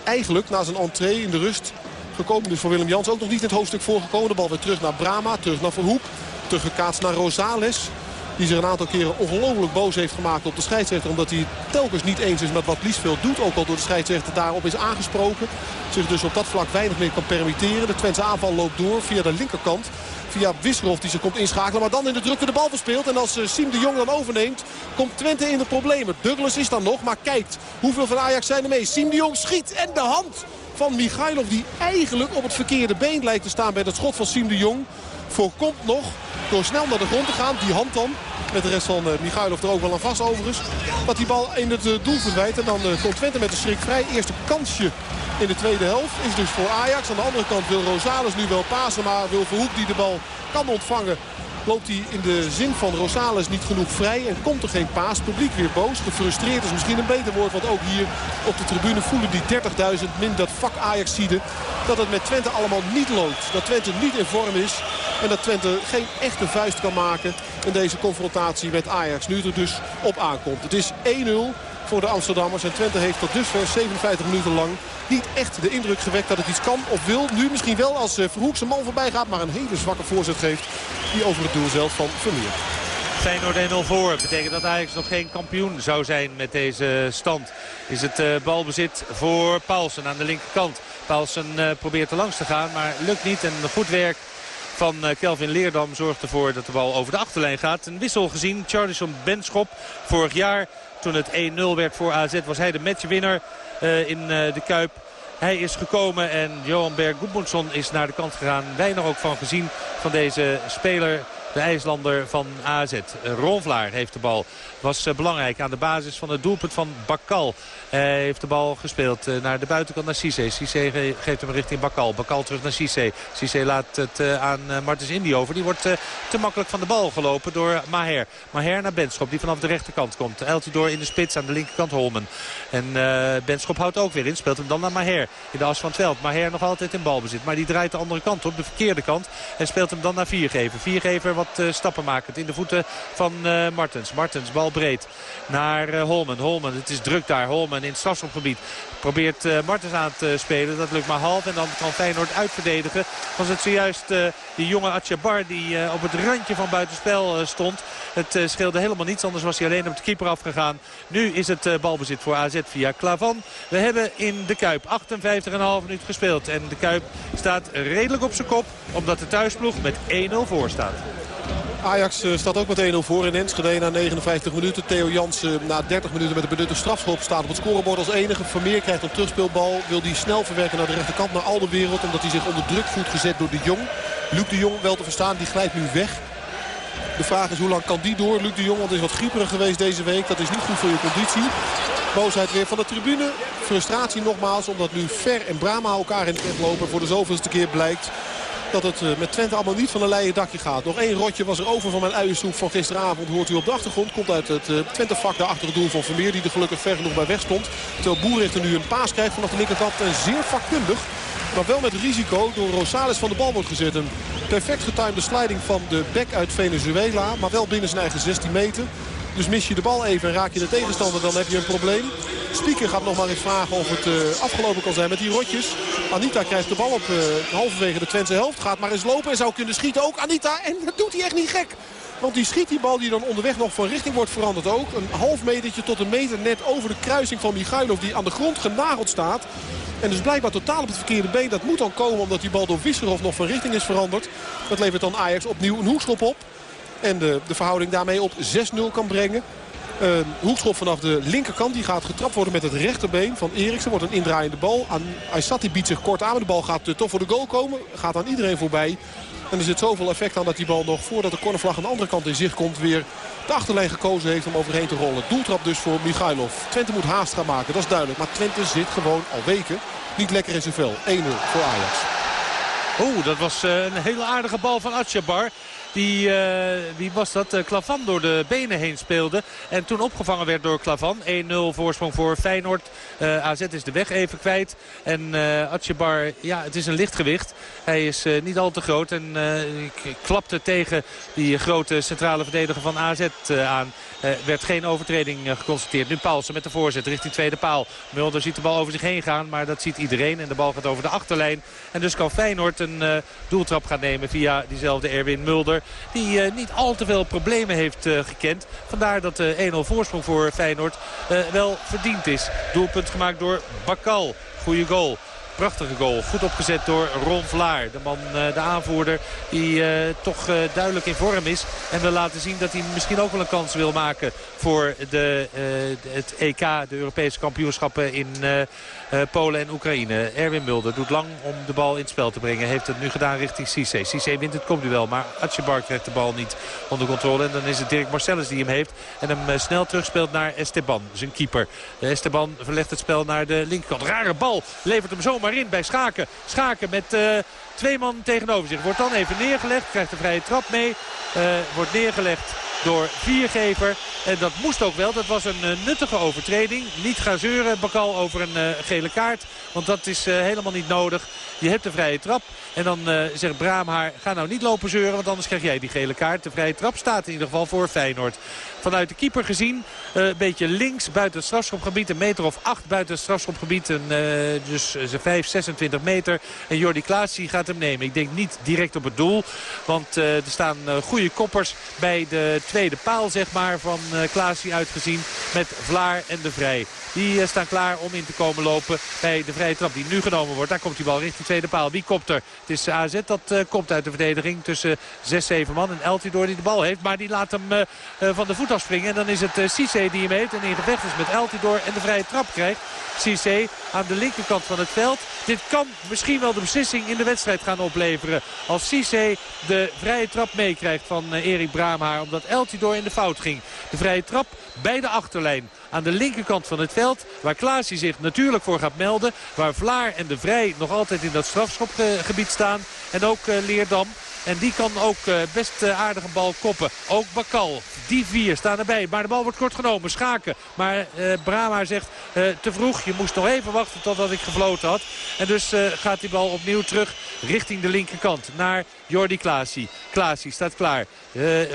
Eigenlijk na zijn entree in de rust gekomen. Dus voor Willem Jans ook nog niet het hoofdstuk voorgekomen. De bal weer terug naar Brama, terug naar Verhoek. Teruggekaatst naar Rosales. Die zich een aantal keren ongelooflijk boos heeft gemaakt op de scheidsrechter. Omdat hij telkens niet eens is met wat Liesveld doet. Ook al door de scheidsrechter daarop is aangesproken. Zich dus op dat vlak weinig meer kan permitteren. De Twentse aanval loopt door via de linkerkant. Via Wisselhof die zich komt inschakelen. Maar dan in de drukte de bal verspeelt. En als uh, Siem de Jong dan overneemt, komt Twente in de problemen. Douglas is dan nog, maar kijkt hoeveel van Ajax zijn er mee. Siem de Jong schiet en de hand van Michailov. Die eigenlijk op het verkeerde been lijkt te staan bij dat schot van Siem de Jong. Voorkomt nog door snel naar de grond te gaan. Die hand dan. Met de rest van uh, Michailov er ook wel aan vast overigens. Dat die bal in het uh, doel verdwijnt. En dan uh, komt Twente met de schrik vrij. Eerste kansje in de tweede helft is dus voor Ajax. Aan de andere kant wil Rosales nu wel pasen. Maar wil Verhoek die de bal kan ontvangen loopt hij in de zin van Rosales niet genoeg vrij. En komt er geen paas. Publiek weer boos. Gefrustreerd is misschien een beter woord. Want ook hier op de tribune voelen die 30.000 min dat vak Ajax-zieden. Dat het met Twente allemaal niet loopt. Dat Twente niet in vorm is. En dat Twente geen echte vuist kan maken in deze confrontatie met Ajax. Nu het er dus op aankomt. Het is 1-0 voor de Amsterdammers. En Twente heeft tot dusver 57 minuten lang niet echt de indruk gewekt dat het iets kan of wil. Nu misschien wel als eh, Verhoek zijn man voorbij gaat. Maar een hele zwakke voorzet geeft die over het doel zelf van Vermeer. Feyenoord 1-0 voor. Betekent dat Ajax nog geen kampioen zou zijn met deze stand. Is het uh, balbezit voor Paulsen aan de linkerkant. Paulsen uh, probeert er langs te gaan, maar lukt niet. En goed werk van Kelvin Leerdam zorgt ervoor dat de bal over de achterlijn gaat. Een wissel gezien. Charlison Benschop vorig jaar toen het 1-0 werd voor AZ was hij de matchwinner uh, in uh, de Kuip. Hij is gekomen en Johan Berg Goedmundsson is naar de kant gegaan. Weinig ook van gezien van deze speler de IJslander van AZ. Ronvlaar heeft de bal. Was belangrijk aan de basis van het doelpunt van Bakal. Hij heeft de bal gespeeld naar de buitenkant naar Cisse. Cisse geeft hem richting Bakal. Bakal terug naar Cisse. Cisse laat het aan Martens Indy over. Die wordt te makkelijk van de bal gelopen door Maher. Maher naar Benschop die vanaf de rechterkant komt. door in de spits aan de linkerkant Holmen. En Benschop houdt ook weer in. Speelt hem dan naar Maher in de as van het veld. Maher nog altijd in balbezit. Maar die draait de andere kant op. De verkeerde kant. En speelt hem dan naar Viergever. Viergever wat stappen makend in de voeten van Martens. Martens, bal breed naar uh, Holmen. Holmen, het is druk daar. Holmen in het strafschopgebied probeert Martens aan te spelen. Dat lukt maar half en dan kan Feyenoord uitverdedigen. Was het zojuist die jonge Atjabar die op het randje van buitenspel stond. Het scheelde helemaal niets, anders was hij alleen op de keeper afgegaan. Nu is het balbezit voor AZ via Klavan. We hebben in de Kuip 58,5 minuut gespeeld. En de Kuip staat redelijk op zijn kop, omdat de thuisploeg met 1-0 voor staat. Ajax staat ook met 1-0 voor in Enschede na 59 minuten. Theo Jansen na 30 minuten met de benutte strafschop staat op het scorebord als enige. Vermeer krijgt een terugspeelbal. Wil die snel verwerken naar de rechterkant naar Alderwereld. Omdat hij zich onder druk voelt gezet door de Jong. Luc de Jong wel te verstaan. Die glijdt nu weg. De vraag is hoe lang kan die door? Luc de Jong want is wat grieperig geweest deze week. Dat is niet goed voor je conditie. Boosheid weer van de tribune. Frustratie nogmaals omdat nu Ver en Brama elkaar in het weg lopen. Voor de zoveelste keer blijkt dat het met Twente allemaal niet van een leien dakje gaat. Nog één rotje was er over van mijn uiensoep van gisteravond. Hoort u op de achtergrond. Komt uit het Twente-vak daar achter het doel van Vermeer. Die er gelukkig ver genoeg bij weg stond. Terwijl Boerichter nu een paas krijgt vanaf de linkerkant. En zeer vakkundig. Maar wel met risico door Rosales van de bal wordt gezet. Een perfect getimede sliding van de bek uit Venezuela. Maar wel binnen zijn eigen 16 meter. Dus mis je de bal even en raak je de tegenstander, dan heb je een probleem. Spieker gaat nog maar eens vragen of het uh, afgelopen kan zijn met die rotjes. Anita krijgt de bal op uh, halverwege de Twentse helft. Gaat maar eens lopen en zou kunnen schieten ook. Anita, en dat doet hij echt niet gek. Want die schiet die bal die dan onderweg nog van richting wordt veranderd ook. Een half metertje tot een meter net over de kruising van Michailov die aan de grond genageld staat. En dus blijkbaar totaal op het verkeerde been. Dat moet dan komen omdat die bal door Wisserhof nog van richting is veranderd. Dat levert dan Ajax opnieuw een hoekschop op. En de, de verhouding daarmee op 6-0 kan brengen. Een hoekschop vanaf de linkerkant. Die gaat getrapt worden met het rechterbeen van Eriksen. Wordt een indraaiende bal. Aysati biedt zich kort aan. De bal gaat toch voor de goal komen. Gaat aan iedereen voorbij. En er zit zoveel effect aan dat die bal nog voordat de cornervlag aan de andere kant in zicht komt weer de achterlijn gekozen heeft om overheen te rollen. Doeltrap dus voor Michailov. Twente moet haast gaan maken, dat is duidelijk. Maar Twente zit gewoon al weken niet lekker in zijn vel. 1-0 voor Ajax. Oeh, dat was eh, een hele aardige bal van Atjabar. Die, uh, wie was dat? Klavan door de benen heen speelde. En toen opgevangen werd door Klavan. 1-0 voorsprong voor Feyenoord. Uh, AZ is de weg even kwijt. En uh, Atjebar, ja, het is een lichtgewicht. Hij is niet al te groot. En klapte tegen die grote centrale verdediger van AZ aan. Werd geen overtreding geconstateerd. Nu Paulsen met de voorzet richting tweede paal. Mulder ziet de bal over zich heen gaan, maar dat ziet iedereen. En de bal gaat over de achterlijn. En dus kan Feyenoord een doeltrap gaan nemen via diezelfde Erwin Mulder. Die niet al te veel problemen heeft gekend. Vandaar dat de 1-0 voorsprong voor Feyenoord wel verdiend is. Doelpunt gemaakt door Bakal. Goeie goal. Prachtige goal. Goed opgezet door Ron Vlaar. De man, de aanvoerder, die uh, toch uh, duidelijk in vorm is. En wil laten zien dat hij misschien ook wel een kans wil maken voor de, het EK, de Europese kampioenschappen in Polen en Oekraïne. Erwin Mulder doet lang om de bal in het spel te brengen. Heeft het nu gedaan richting Cisse. Cisse wint het kopduel, maar Atjebar krijgt de bal niet onder controle. En dan is het Dirk Marcellus die hem heeft. En hem snel terugspeelt naar Esteban, zijn keeper. Esteban verlegt het spel naar de linkerkant. Rare bal, levert hem zomaar in bij Schaken. Schaken met uh, twee man tegenover zich. Wordt dan even neergelegd, krijgt de vrije trap mee. Uh, wordt neergelegd door Viergever. En dat moest ook wel. Dat was een uh, nuttige overtreding. Niet gaan zeuren, Bakal, over een uh, gele kaart. Want dat is uh, helemaal niet nodig. Je hebt de vrije trap. En dan zegt Braamhaar, ga nou niet lopen zeuren. Want anders krijg jij die gele kaart. De vrije trap staat in ieder geval voor Feyenoord. Vanuit de keeper gezien, een beetje links buiten het strafschopgebied. Een meter of acht buiten het strafschopgebied. Een, dus 5, 26 meter. En Jordi Klaas gaat hem nemen. Ik denk niet direct op het doel. Want er staan goede koppers bij de tweede paal zeg maar, van uh, Klaasie uitgezien met Vlaar en De Vrij. Die uh, staan klaar om in te komen lopen bij de vrije trap die nu genomen wordt. Daar komt die bal richting tweede paal. Wie kopt er? Het is AZ dat komt uit de verdediging tussen 6-7 man. En Eltidoor die de bal heeft, maar die laat hem van de voet afspringen. En dan is het Cisse die hem heeft en in gevecht is met Eltidoor en de vrije trap krijgt. Cisse aan de linkerkant van het veld. Dit kan misschien wel de beslissing in de wedstrijd gaan opleveren. Als Cisse de vrije trap meekrijgt van Erik Braamhaar. Omdat Eltidoor in de fout ging. De vrije trap bij de achterlijn. Aan de linkerkant van het veld. Waar Klaasje zich natuurlijk voor gaat melden. Waar Vlaar en de Vrij nog altijd in dat strafschopgebied staan. En ook uh, Leerdam. En die kan ook uh, best uh, aardige bal koppen. Ook Bakal. Die vier staan erbij. Maar de bal wordt kort genomen. Schaken. Maar uh, Brama zegt te vroeg. Je moest nog even wachten totdat ik gefloten had. En dus gaat die bal opnieuw terug richting de linkerkant. Naar Jordi Klaasie. Klaasie staat klaar.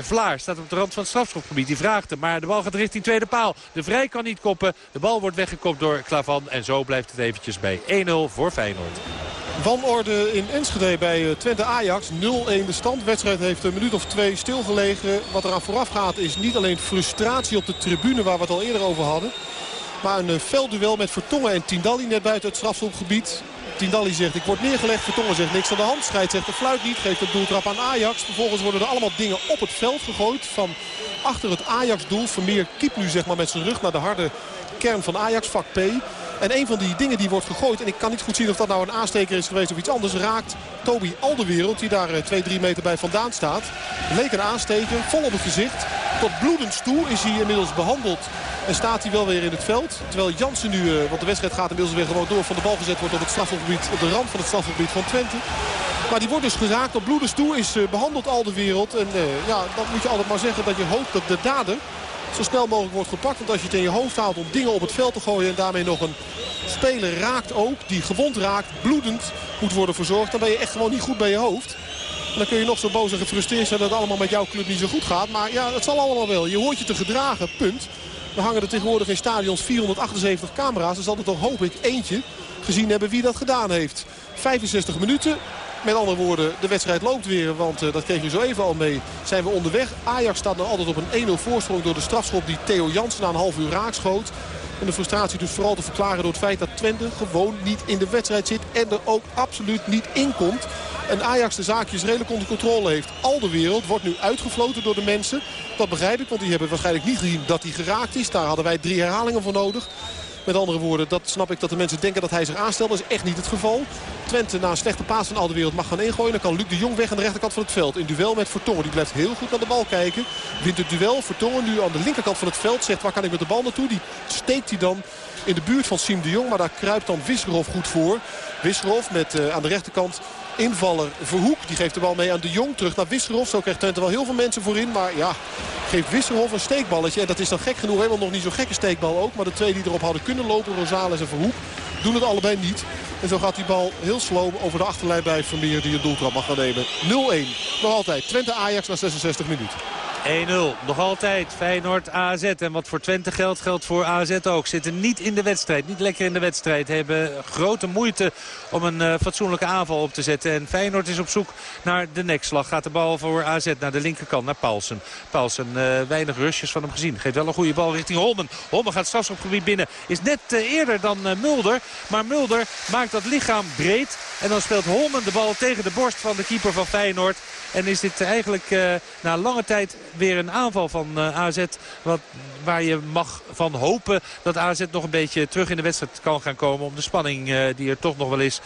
Vlaar staat op de rand van het strafschopgebied. Die vraagt hem. Maar de bal gaat richting tweede paal. De Vrij kan niet koppen. De bal wordt weggekopt door Klavan. En zo blijft het eventjes bij 1-0 voor Feyenoord. Wanorde in Enschede bij Twente Ajax. 0-1 de stand. Wedstrijd heeft een minuut of twee stilgelegen. Wat eraan vooraf gaat is niet alleen frustratie op de tribune waar we het al eerder over hadden. Maar een veldduel met Vertongen en Tindalli net buiten het strafschopgebied. Tindalli zegt ik word neergelegd. Vertongen zegt niks aan de hand. Zegt de fluit niet. Geeft een doeltrap aan Ajax. Vervolgens worden er allemaal dingen op het veld gegooid. Van achter het Ajax doel. Vermeer kiept nu zeg maar met zijn rug naar de harde kern van Ajax. Vak P. En een van die dingen die wordt gegooid, en ik kan niet goed zien of dat nou een aansteker is geweest of iets anders, raakt Toby Alderwereld, die daar 2, 3 meter bij vandaan staat. Leek een aansteker, vol op het gezicht. Tot bloedens toe is hij inmiddels behandeld en staat hij wel weer in het veld. Terwijl Jansen nu, want de wedstrijd gaat inmiddels weer gewoon door, van de bal gezet wordt op het strafgebied, op de rand van het strafgebied van Twente. Maar die wordt dus geraakt op bloedens toe, is behandeld al de wereld. En uh, ja, dan moet je altijd maar zeggen dat je hoopt dat de dader zo snel mogelijk wordt gepakt. Want als je het in je hoofd haalt om dingen op het veld te gooien... en daarmee nog een speler raakt ook, die gewond raakt, bloedend moet worden verzorgd... dan ben je echt gewoon niet goed bij je hoofd. En dan kun je nog zo boos en gefrustreerd zijn dat het allemaal met jouw club niet zo goed gaat. Maar ja, het zal allemaal wel. Je hoort je te gedragen, punt. We hangen er tegenwoordig in stadions 478 camera's. Er zal er toch hoop ik eentje gezien hebben wie dat gedaan heeft. 65 minuten. Met andere woorden, de wedstrijd loopt weer. Want uh, dat kreeg je zo even al mee. Zijn we onderweg. Ajax staat nog altijd op een 1-0 voorsprong door de strafschop die Theo Jansen na een half uur raakschoot. En de frustratie dus vooral te verklaren door het feit dat Twente gewoon niet in de wedstrijd zit. En er ook absoluut niet in komt. En Ajax de zaakjes redelijk onder controle heeft. Al de wereld wordt nu uitgefloten door de mensen. Dat begrijp ik, want die hebben waarschijnlijk niet gezien dat hij geraakt is. Daar hadden wij drie herhalingen voor nodig. Met andere woorden, dat snap ik dat de mensen denken dat hij zich aanstelt. Dat is echt niet het geval. Twente na een slechte paas van al de wereld mag gaan ingooien. Dan kan Luc de Jong weg aan de rechterkant van het veld. In duel met Vertongen. Die blijft heel goed naar de bal kijken. Wint het duel. Vertongen nu aan de linkerkant van het veld. Zegt waar kan ik met de bal naartoe. Die steekt hij dan in de buurt van Siem de Jong. Maar daar kruipt dan Wisserov goed voor. Wisserov met uh, aan de rechterkant Invaller Verhoek, die geeft de bal mee aan de Jong. Terug naar Wisserhof. Zo krijgt Twente wel heel veel mensen voorin. Maar ja, geeft Wisserhof een steekballetje. En dat is dan gek genoeg. Helemaal nog niet zo'n gekke steekbal ook. Maar de twee die erop hadden kunnen lopen, Rosales en Verhoek, doen het allebei niet. En zo gaat die bal heel sloom over de achterlijn bij Vermeer die een doeltrap mag gaan nemen. 0-1. Nog altijd. Twente Ajax na 66 minuten. 1-0. Nog altijd Feyenoord AZ. En wat voor Twente geldt, geldt voor AZ ook. Zitten niet in de wedstrijd. Niet lekker in de wedstrijd. Hebben grote moeite om een uh, fatsoenlijke aanval op te zetten. En Feyenoord is op zoek naar de nekslag. Gaat de bal voor AZ naar de linkerkant, naar Paulsen. Paulsen, uh, weinig rushes van hem gezien. Geeft wel een goede bal richting Holmen. Holmen gaat straks op gebied binnen. Is net uh, eerder dan Mulder. Maar Mulder maakt dat lichaam breed. En dan speelt Holmen de bal tegen de borst van de keeper van Feyenoord. En is dit eigenlijk uh, na lange tijd weer een aanval van uh, AZ. Wat, waar je mag van hopen dat AZ nog een beetje terug in de wedstrijd kan gaan komen. Om de spanning uh, die er toch nog wel is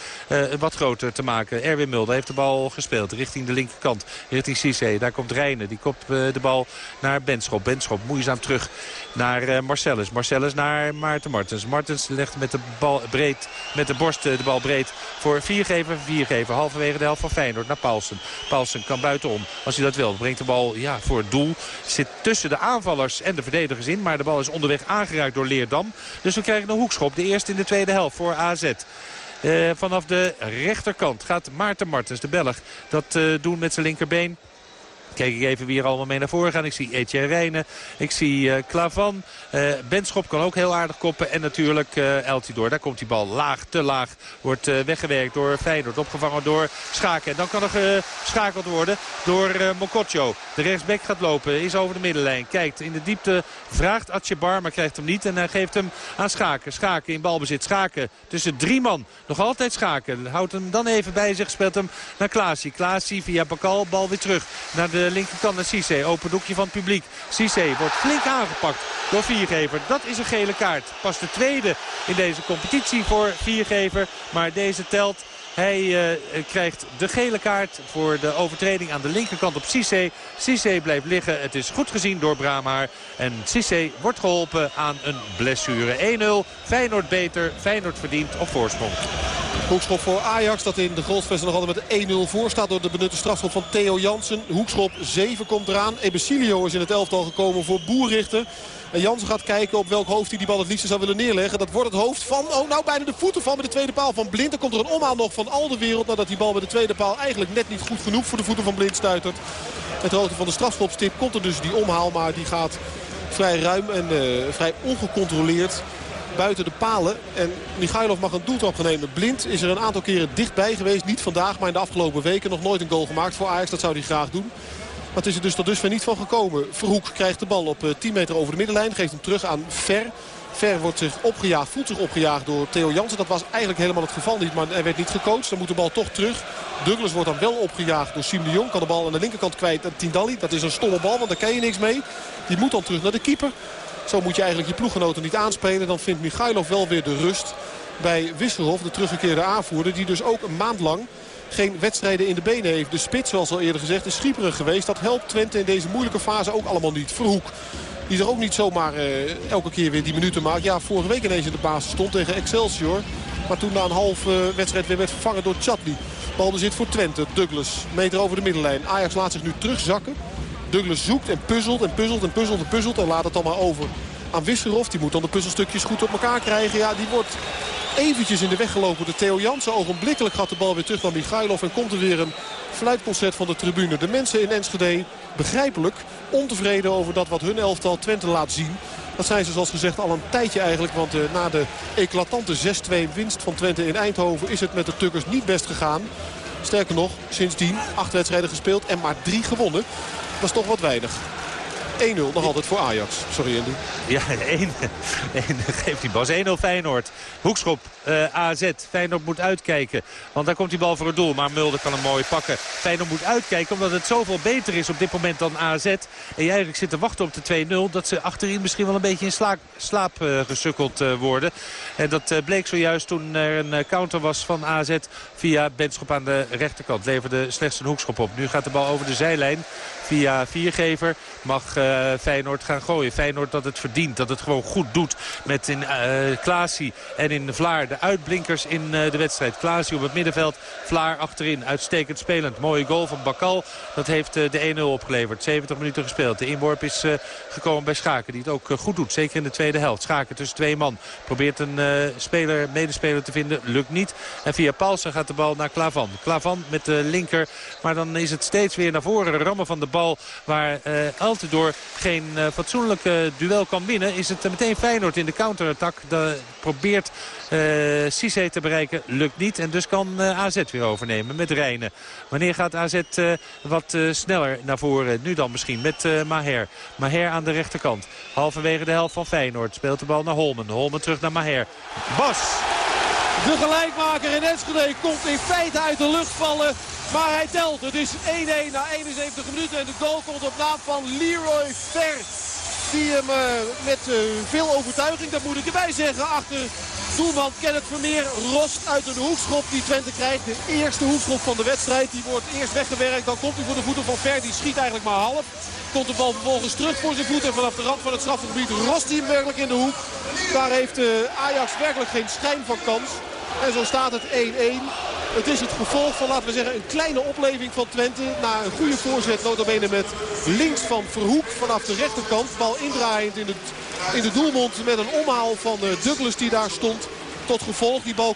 wat groter te maken. Erwin Mulder heeft de bal gespeeld richting de linkerkant. Richting Cissé. Daar komt Rijnen. Die kopt de bal naar Benschop. Benschop moeizaam terug naar Marcellus. Marcellus naar Maarten Martens. Martens legt met de bal breed, met de borst de bal breed voor viergever. Viergever halverwege de helft van Feyenoord naar Paulsen. Paulsen kan buitenom als hij dat wil. Brengt de bal ja, voor het doel. Zit tussen de aanvallers en de verdedigers in. Maar de bal is onderweg aangeraakt door Leerdam. Dus we krijgen een hoekschop. De eerste in de tweede helft voor AZ. Uh, vanaf de rechterkant gaat Maarten Martens, de Belg, dat uh, doen met zijn linkerbeen. Kijk ik even wie er allemaal mee naar voren gaan. Ik zie Etienne Rijnen. Ik zie uh, Klavan. Uh, Benschop kan ook heel aardig koppen. En natuurlijk uh, Eltidoor. Daar komt die bal laag, te laag. Wordt weggewerkt door Feyenoord. Opgevangen door Schaken. En dan kan er geschakeld worden door Mokotjo. De rechtsback gaat lopen. Is over de middenlijn. Kijkt in de diepte. Vraagt Atjebar. Maar krijgt hem niet. En hij geeft hem aan Schaken. Schaken in balbezit. Schaken tussen drie man. Nog altijd Schaken. Houdt hem dan even bij zich. Speelt hem naar Klaasie. Klaasie via Bakal. Bal weer terug naar de linkerkant naar Cissé. Open doekje van het publiek. Cissé wordt flink aangepakt door Viergever. Dat is een gele kaart. Pas de tweede in deze competitie voor Viergever. Maar deze telt. Hij uh, krijgt de gele kaart voor de overtreding aan de linkerkant op Cissé. Cissé blijft liggen. Het is goed gezien door Brahmaar. En Cissé wordt geholpen aan een blessure. 1-0. Feyenoord beter. Feyenoord verdient op voorsprong. Hoekschop voor Ajax dat in de Grolsvesten nog altijd met 1-0 voor staat door de benutte strafschop van Theo Jansen. Hoekschop 7 komt eraan. Ebesilio is in het elftal gekomen voor Boerrichter. En Jansen gaat kijken op welk hoofd hij die bal het liefst zou willen neerleggen. Dat wordt het hoofd van, oh nou bijna de voeten van bij de tweede paal van Blind. Dan komt er een omhaal nog van al de wereld nadat die bal bij de tweede paal eigenlijk net niet goed genoeg voor de voeten van Blind stuitert. De hoogte van de strafschopstip komt er dus die omhaal, maar die gaat vrij ruim en uh, vrij ongecontroleerd buiten de palen. En Michailov mag een doeltrap gaan nemen. Blind is er een aantal keren dichtbij geweest. Niet vandaag, maar in de afgelopen weken nog nooit een goal gemaakt voor Ajax. Dat zou hij graag doen. Het is er dus tot dusver niet van gekomen. Verhoek krijgt de bal op 10 meter over de middenlijn. Geeft hem terug aan Ver. Ver wordt zich opgejaagd, voelt zich opgejaagd door Theo Jansen. Dat was eigenlijk helemaal het geval niet, maar hij werd niet gecoacht. Dan moet de bal toch terug. Douglas wordt dan wel opgejaagd door Siem de Jong. Kan de bal aan de linkerkant kwijt aan Tindalli. Dat is een stomme bal, want daar kan je niks mee. Die moet dan terug naar de keeper. Zo moet je eigenlijk je ploeggenoten niet aanspelen. Dan vindt Michailov wel weer de rust bij Wisselhof, de teruggekeerde aanvoerder. Die dus ook een maand lang geen wedstrijden in de benen heeft. De spits, zoals al eerder gezegd, is schieperig geweest. Dat helpt Twente in deze moeilijke fase ook allemaal niet. Verhoek. Die er ook niet zomaar uh, elke keer weer die minuten maakt. Ja, vorige week ineens in de basis stond tegen Excelsior. Maar toen na een half uh, wedstrijd weer werd vervangen door Chatli. Balbezit voor Twente. Douglas, meter over de middenlijn. Ajax laat zich nu terugzakken. Douglas zoekt en puzzelt en puzzelt en puzzelt en puzzelt. En laat het dan maar over aan Wisserhof. Die moet dan de puzzelstukjes goed op elkaar krijgen. Ja, die wordt eventjes in de weg gelopen door Theo Jansen. Ogenblikkelijk gaat de bal weer terug naar Michailov. En komt er weer een fluitconcert van de tribune. De mensen in Enschede, begrijpelijk, ontevreden over dat wat hun elftal Twente laat zien. Dat zijn ze zoals gezegd al een tijdje eigenlijk. Want uh, na de eclatante 6-2 winst van Twente in Eindhoven is het met de Tukkers niet best gegaan. Sterker nog, sindsdien acht wedstrijden gespeeld en maar drie gewonnen. Dat is toch wat weinig. 1-0 nog altijd voor Ajax. Sorry Andy. Ja, 1, 1 geeft die bal. 1-0 Feyenoord. Hoekschop uh, AZ. Feyenoord moet uitkijken. Want daar komt die bal voor het doel. Maar Mulder kan hem mooi pakken. Feyenoord moet uitkijken omdat het zoveel beter is op dit moment dan AZ. En je eigenlijk zit te wachten op de 2-0. Dat ze achterin misschien wel een beetje in slaap, uh, gesukkeld uh, worden. En dat bleek zojuist toen er een counter was van AZ via Benschop aan de rechterkant. Leverde slechts een hoekschop op. Nu gaat de bal over de zijlijn via Viergever. Mag Feyenoord gaan gooien. Feyenoord dat het verdient, dat het gewoon goed doet met in uh, Klaasie en in Vlaar de uitblinkers in uh, de wedstrijd. Klaasie op het middenveld, Vlaar achterin. Uitstekend spelend. Mooie goal van Bakal. Dat heeft de 1-0 opgeleverd. 70 minuten gespeeld. De inworp is gekomen bij Schaken die het ook goed doet. Zeker in de tweede helft. Schaken tussen twee man. Probeert een speler, medespeler te vinden. Lukt niet. En via Paulsen gaat de bal naar Klavan. Klavan met de linker. Maar dan is het steeds weer naar voren rammen van de bal. Waar uh, Altidor geen uh, fatsoenlijke duel kan winnen. Is het meteen Feyenoord in de counterattack. De, probeert uh, Cisse te bereiken. Lukt niet. En dus kan uh, AZ weer overnemen met Rijnen. Wanneer gaat AZ wat sneller naar voren? Nu dan misschien met Maher. Maher aan de rechterkant. Halverwege de helft van Feyenoord. Speelt de bal naar Holmen. Holmen terug naar Maher. Bas. De gelijkmaker in Enschede komt in feite uit de lucht vallen. Maar hij telt. Het is 1-1 na 71 minuten. En de goal komt op naam van Leroy Ver. Die hem uh, met uh, veel overtuiging, dat moet ik erbij zeggen, achter doelman Kenneth Vermeer rost uit een hoekschop die Twente krijgt. De eerste hoekschop van de wedstrijd. Die wordt eerst weggewerkt, dan komt hij voor de voeten van Ver. Die schiet eigenlijk maar half. Komt de bal vervolgens terug voor zijn voeten. En vanaf de rand van het strafgebied rost hij hem werkelijk in de hoek. Daar heeft uh, Ajax werkelijk geen schijn van kans. En zo staat het 1-1. Het is het gevolg van, laten we zeggen, een kleine opleving van Twente. Na een goede voorzet, notabene met links van Verhoek vanaf de rechterkant. Bal indraaiend in de, in doelmond met een omhaal van Douglas die daar stond. Tot gevolg, die bal